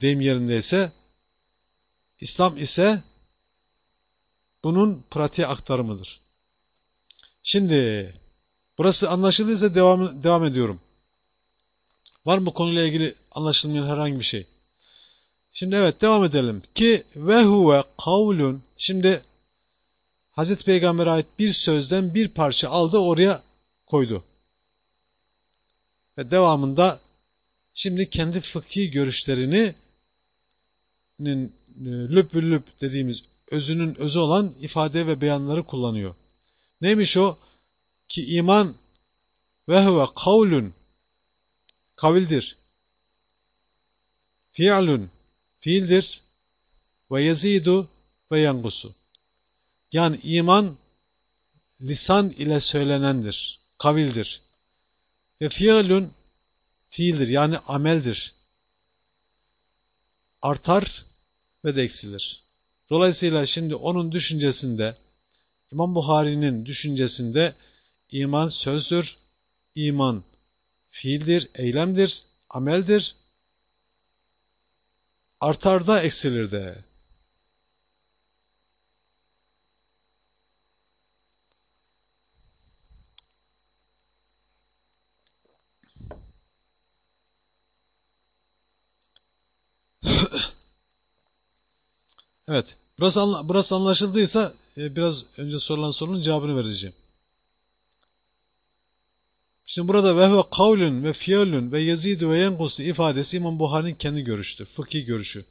deyim yerindeyse İslam ise bunun pratiğe aktarımıdır. Şimdi burası anlaşıldıysa devam, devam ediyorum. Var mı konuyla ilgili anlaşılmayan herhangi bir şey? Şimdi evet devam edelim. Ki ve huve kavlun. Şimdi Hazreti Peygamber'e ait bir sözden bir parça aldı oraya koydu. Ve devamında şimdi kendi fıkhi görüşlerini e, lüb lüb dediğimiz özünün özü olan ifade ve beyanları kullanıyor. Neymiş o? Ki iman ve huve kavlun kavildir. Fi'lun fiildir. Ve yezidu ve yangusu. Yani iman lisan ile söylenendir. Kavildir. Ve fiilun fiildir yani ameldir. Artar ve de eksilir. Dolayısıyla şimdi onun düşüncesinde İmam Buhari'nin düşüncesinde iman sözdür, iman fiildir, eylemdir, ameldir. Artar da eksilir de. Evet. Burası, anla burası anlaşıldıysa e, biraz önce sorulan sorunun cevabını vereceğim. Şimdi burada ve huve kavlun ve fiilun ve yezidu ve yenkusu ifadesi İmam Buhari'nin kendi görüştür. Fıkhi görüşü.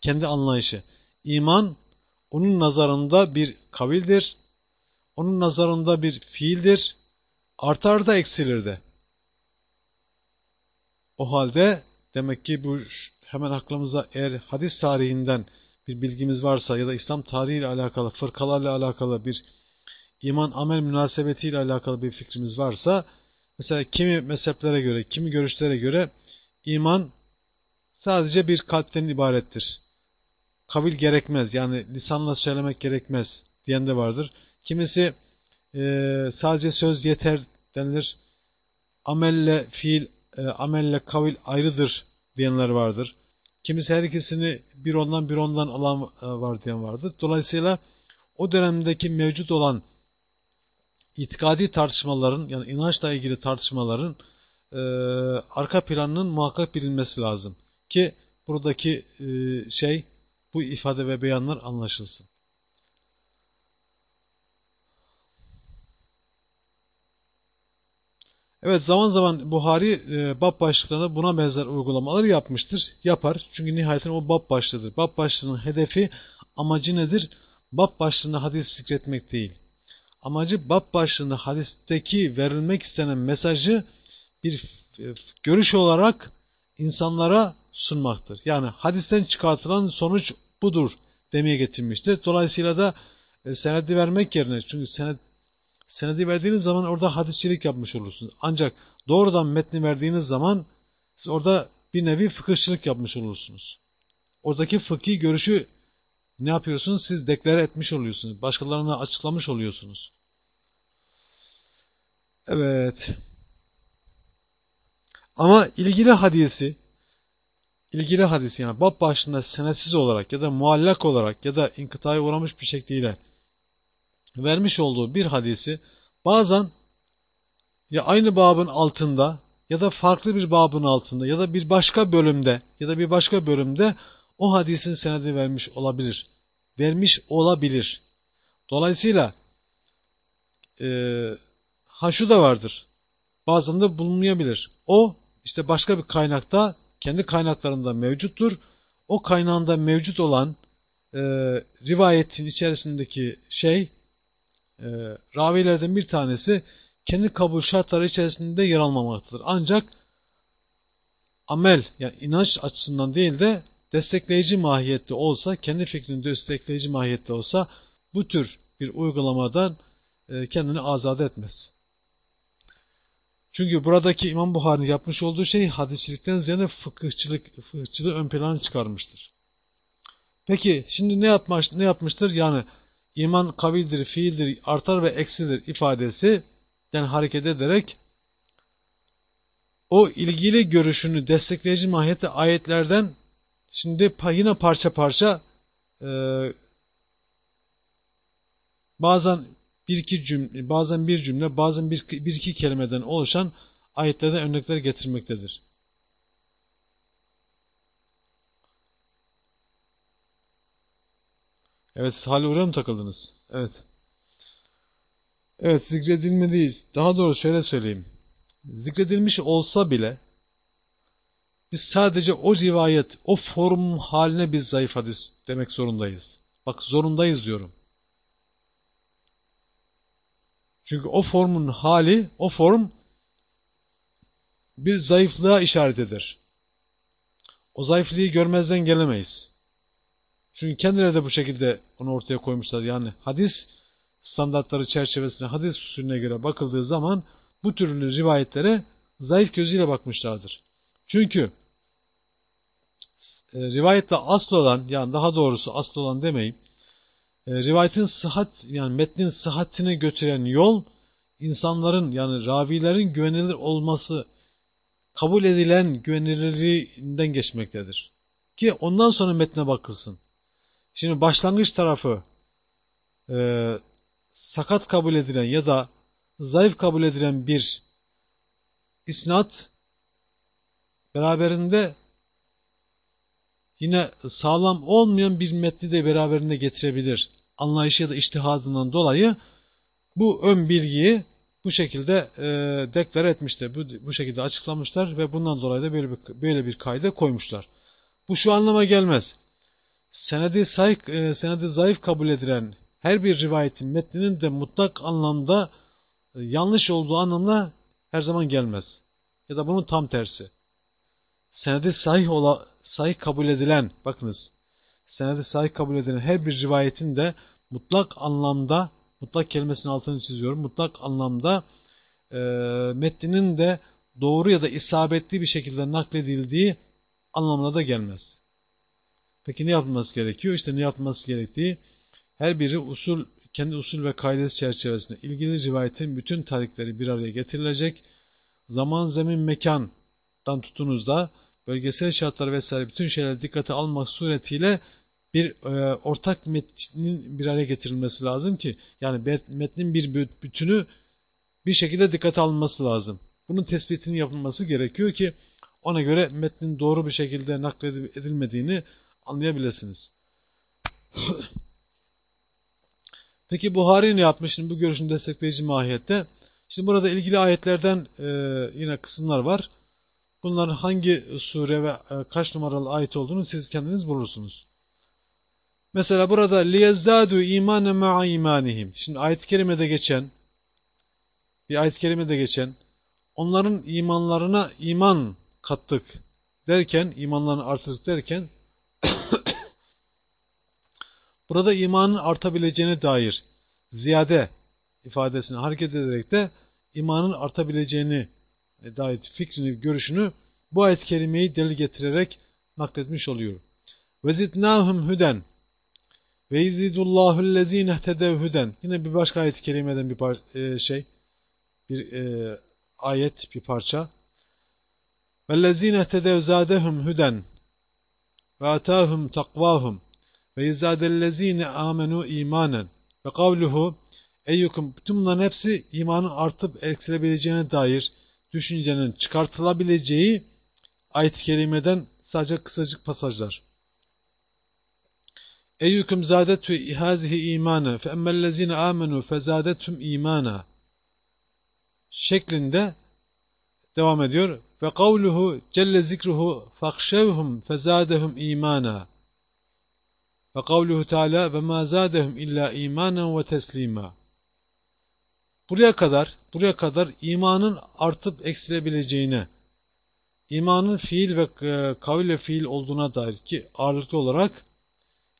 Kendi anlayışı. İman onun nazarında bir kavildir. Onun nazarında bir fiildir. Artar da eksilir de. O halde demek ki bu hemen aklımıza eğer hadis tarihinden bir bilgimiz varsa ya da İslam tarihiyle alakalı, fırkalarla alakalı bir iman amel münasebetiyle alakalı bir fikrimiz varsa Mesela kimi mezheplere göre, kimi görüşlere göre iman sadece bir kalpten ibarettir. Kabil gerekmez, yani lisanla söylemek gerekmez diyen de vardır. Kimisi e, sadece söz yeter denilir. Amelle fiil, e, amelle kavil ayrıdır diyenler vardır. Kimisi her ikisini bir ondan bir ondan alan e, var diyen vardır. Dolayısıyla o dönemdeki mevcut olan itikadi tartışmaların yani inançla ilgili tartışmaların e, arka planının muhakkak bilinmesi lazım. Ki buradaki e, şey bu ifade ve beyanlar anlaşılsın. Evet zaman zaman Buhari e, bab başlıklarında buna benzer uygulamalar yapmıştır. Yapar. Çünkü nihayetinde o bab başlığıdır. Bab başlığının hedefi amacı nedir? Bab başlığında hadis zikretmek değil. Amacı bab başlığında hadisteki verilmek istenen mesajı bir görüş olarak insanlara sunmaktır. Yani hadisten çıkartılan sonuç budur demeye getirmiştir. Dolayısıyla da e, senedi vermek yerine çünkü senet, senedi verdiğiniz zaman orada hadisçilik yapmış olursunuz. Ancak doğrudan metni verdiğiniz zaman siz orada bir nevi fıkıhçılık yapmış olursunuz. Oradaki fıkhi görüşü ne yapıyorsunuz? Siz deklare etmiş oluyorsunuz. Başkalarına açıklamış oluyorsunuz. Evet. Ama ilgili hadisi ilgili hadisi yani bab başında senetsiz olarak ya da muallak olarak ya da inkıtaya uğramış bir şekliyle vermiş olduğu bir hadisi bazen ya aynı babın altında ya da farklı bir babın altında ya da bir başka bölümde ya da bir başka bölümde o hadisin senedi vermiş olabilir. Vermiş olabilir. Dolayısıyla e, ha şu da vardır. Bazen de bulunmayabilir. O işte başka bir kaynakta kendi kaynaklarında mevcuttur. O kaynağında mevcut olan e, rivayetin içerisindeki şey e, ravilerden bir tanesi kendi kabul şartları içerisinde yer almamaktadır. Ancak amel yani inanç açısından değil de destekleyici mahiyette olsa, kendi fikrini destekleyici mahiyette olsa bu tür bir uygulamadan e, kendini azade etmez. Çünkü buradaki İmam Buhari'nin yapmış olduğu şey hadisçilikten ziyade fıkıhçılık, fıkıhçılığı ön plana çıkarmıştır. Peki şimdi ne yapmış, ne yapmıştır? Yani iman kabildir, fiildir, artar ve eksilir ifadesi den hareket ederek o ilgili görüşünü destekleyici mahiyette ayetlerden şimdi yine parça parça e, bazen bir iki cümle, bazen bir cümle, bazen bir, bir iki kelimeden oluşan ayetlerden örnekler getirmektedir. Evet, hali oraya mı takıldınız? Evet. Evet, zikredilmediği, daha doğru şöyle söyleyeyim. Zikredilmiş olsa bile biz sadece o rivayet, o form haline biz zayıf hadis demek zorundayız. Bak zorundayız diyorum. Çünkü o formun hali, o form bir zayıflığa işaret eder. O zayıflığı görmezden gelemeyiz. Çünkü kendileri de bu şekilde onu ortaya koymuşlar. Yani hadis standartları çerçevesinde hadis usulüne göre bakıldığı zaman bu türlü rivayetlere zayıf gözüyle bakmışlardır. Çünkü e, rivayette asıl olan yani daha doğrusu asıl olan demeyeyim e, rivayetin sıhhat yani metnin sıhhatini götüren yol insanların yani ravilerin güvenilir olması kabul edilen güvenilirliğinden geçmektedir. Ki ondan sonra metne bakılsın. Şimdi başlangıç tarafı e, sakat kabul edilen ya da zayıf kabul edilen bir isnat beraberinde yine sağlam olmayan bir metni de beraberinde getirebilir. Anlayışı ya da iştihadından dolayı bu ön bilgiyi bu şekilde e, deklar etmişler. Bu, bu şekilde açıklamışlar ve bundan dolayı da böyle bir, böyle bir kayda koymuşlar. Bu şu anlama gelmez. Senedi, sayık, e, senedi zayıf kabul edilen her bir rivayetin metninin de mutlak anlamda e, yanlış olduğu anlamına her zaman gelmez. Ya da bunun tam tersi. Senedi sahih, ola, sahih kabul edilen, bakınız, senedi sahih kabul edilen her bir rivayetin de mutlak anlamda, mutlak kelimesinin altını çiziyorum, mutlak anlamda e, metninin de doğru ya da isabetli bir şekilde nakledildiği anlamına da gelmez. Peki ne yapılması gerekiyor? İşte ne yapılması gerektiği her biri usul, kendi usul ve kaidesi çerçevesinde ilgili rivayetin bütün tarihleri bir araya getirilecek. Zaman, zemin, mekandan tutunuz da bölgesel şartlar vesaire bütün şeyler dikkate almak suretiyle bir e, ortak metnin bir araya getirilmesi lazım ki yani metnin bir bütünü bir şekilde dikkate alınması lazım. Bunun tespitinin yapılması gerekiyor ki ona göre metnin doğru bir şekilde nakledilmediğini anlayabilirsiniz. Peki Buhari ne yapmış? Şimdi bu görüşün destekleyici mahiyette. Şimdi burada ilgili ayetlerden e, yine kısımlar var. Bunların hangi sure ve e, kaç numaralı ayet olduğunu siz kendiniz bulursunuz. Mesela burada liyezdadu imane ma'a imanihim. Şimdi ayet-i kerimede geçen bir ayet-i kerimede geçen onların imanlarına iman kattık derken, imanlarını artırdık derken *coughs* Burada imanın artabileceğine dair ziyade ifadesini hareket ederek de imanın artabileceğini e, dair fikrini, görüşünü bu ayet-i kerimeyi delil getirerek nakletmiş oluyor. وَزِدْنَاهُمْ hüden ve yizidullahu lezine tedev hüden. Yine bir başka ayet-i kerimeden bir e, şey, bir e, ayet, bir parça. وَالَّذ۪ينَ تَدَوْ زَادَهُمْ hüden takvahum ve izdadellezine amenu imanen ve kavluhu Eyyukum bütün bunların hepsi imanın artıp eksilebileceğine dair düşüncenin çıkartılabileceği ayet-i kerimeden sadece kısacık pasajlar. Eyyukum zadetü hazihi imana fe emmellezine amenu fe zadetum imana şeklinde devam ediyor. Ve kavluhu celle zikruhu fakşevhum fezadehum imana. Ve kavluhu teala ve ma zadehum illa imanen ve teslima. Buraya kadar, buraya kadar imanın artıp eksilebileceğine, imanın fiil ve e, kavil ve fiil olduğuna dair ki ağırlıklı olarak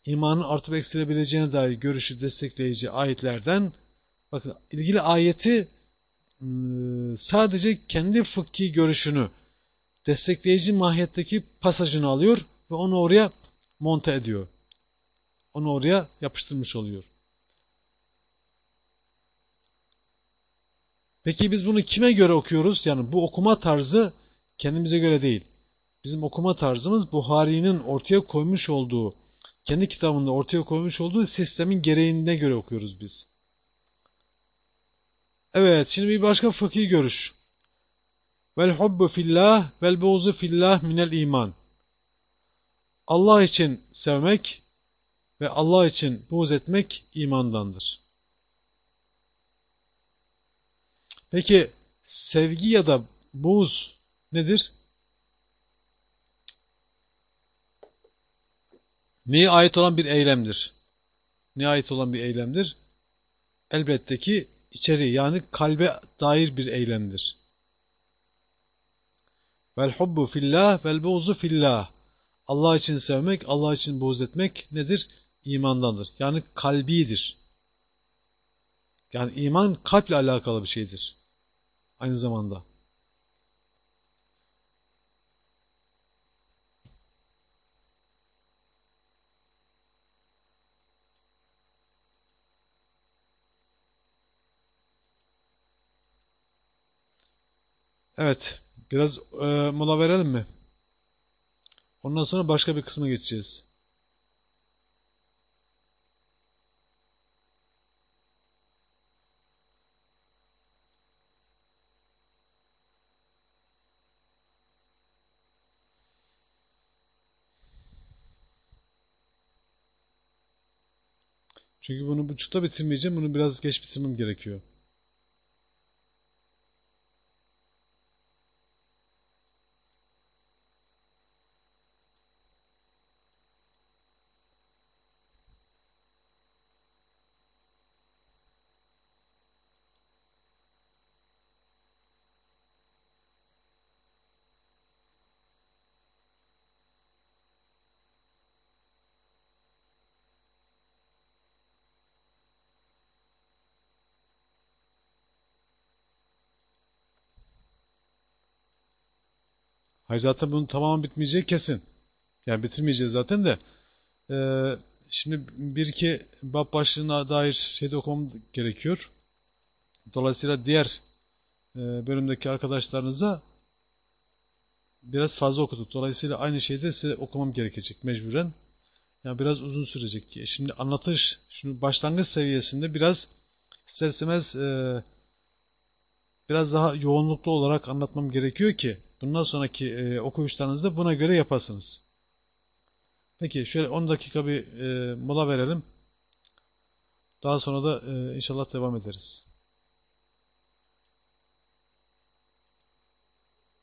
imanın artıp eksilebileceğine dair görüşü destekleyici ayetlerden bakın ilgili ayeti sadece kendi fıkhi görüşünü destekleyici mahiyetteki pasajını alıyor ve onu oraya monte ediyor. Onu oraya yapıştırmış oluyor. Peki biz bunu kime göre okuyoruz? Yani bu okuma tarzı kendimize göre değil. Bizim okuma tarzımız Buhari'nin ortaya koymuş olduğu, kendi kitabında ortaya koymuş olduğu sistemin gereğine göre okuyoruz biz. Evet, şimdi bir başka fıkhi görüş. Vel hubbu fillah vel buğzu fillah minel iman. Allah için sevmek ve Allah için buğz etmek imandandır. Peki sevgi ya da buğz nedir? Neye ait olan bir eylemdir? Neye ait olan bir eylemdir? Elbette ki içeri yani kalbe dair bir eylemdir. Vel hubbu fillah vel buğzu fillah. Allah için sevmek, Allah için buğz etmek nedir? İmandandır. Yani kalbidir. Yani iman kalple alakalı bir şeydir. Aynı zamanda. Evet. Biraz e, mola verelim mi? Ondan sonra başka bir kısma geçeceğiz. Çünkü bunu buçukta bitirmeyeceğim. Bunu biraz geç bitirmem gerekiyor. Hayır zaten bunun tamamen bitmeyeceği kesin. Yani bitirmeyeceğiz zaten de. Ee, şimdi bir iki bab başlığına dair şeyde okumam gerekiyor. Dolayısıyla diğer e, bölümdeki arkadaşlarınıza biraz fazla okuduk. Dolayısıyla aynı şeyi de size okumam gerekecek mecburen. Yani biraz uzun sürecek. ki. Şimdi anlatış, şimdi başlangıç seviyesinde biraz ister istemez e, biraz daha yoğunluklu olarak anlatmam gerekiyor ki bundan sonraki e, okuyuşlarınızda buna göre yapasınız. Peki şöyle 10 dakika bir e, mola verelim. Daha sonra da e, inşallah devam ederiz.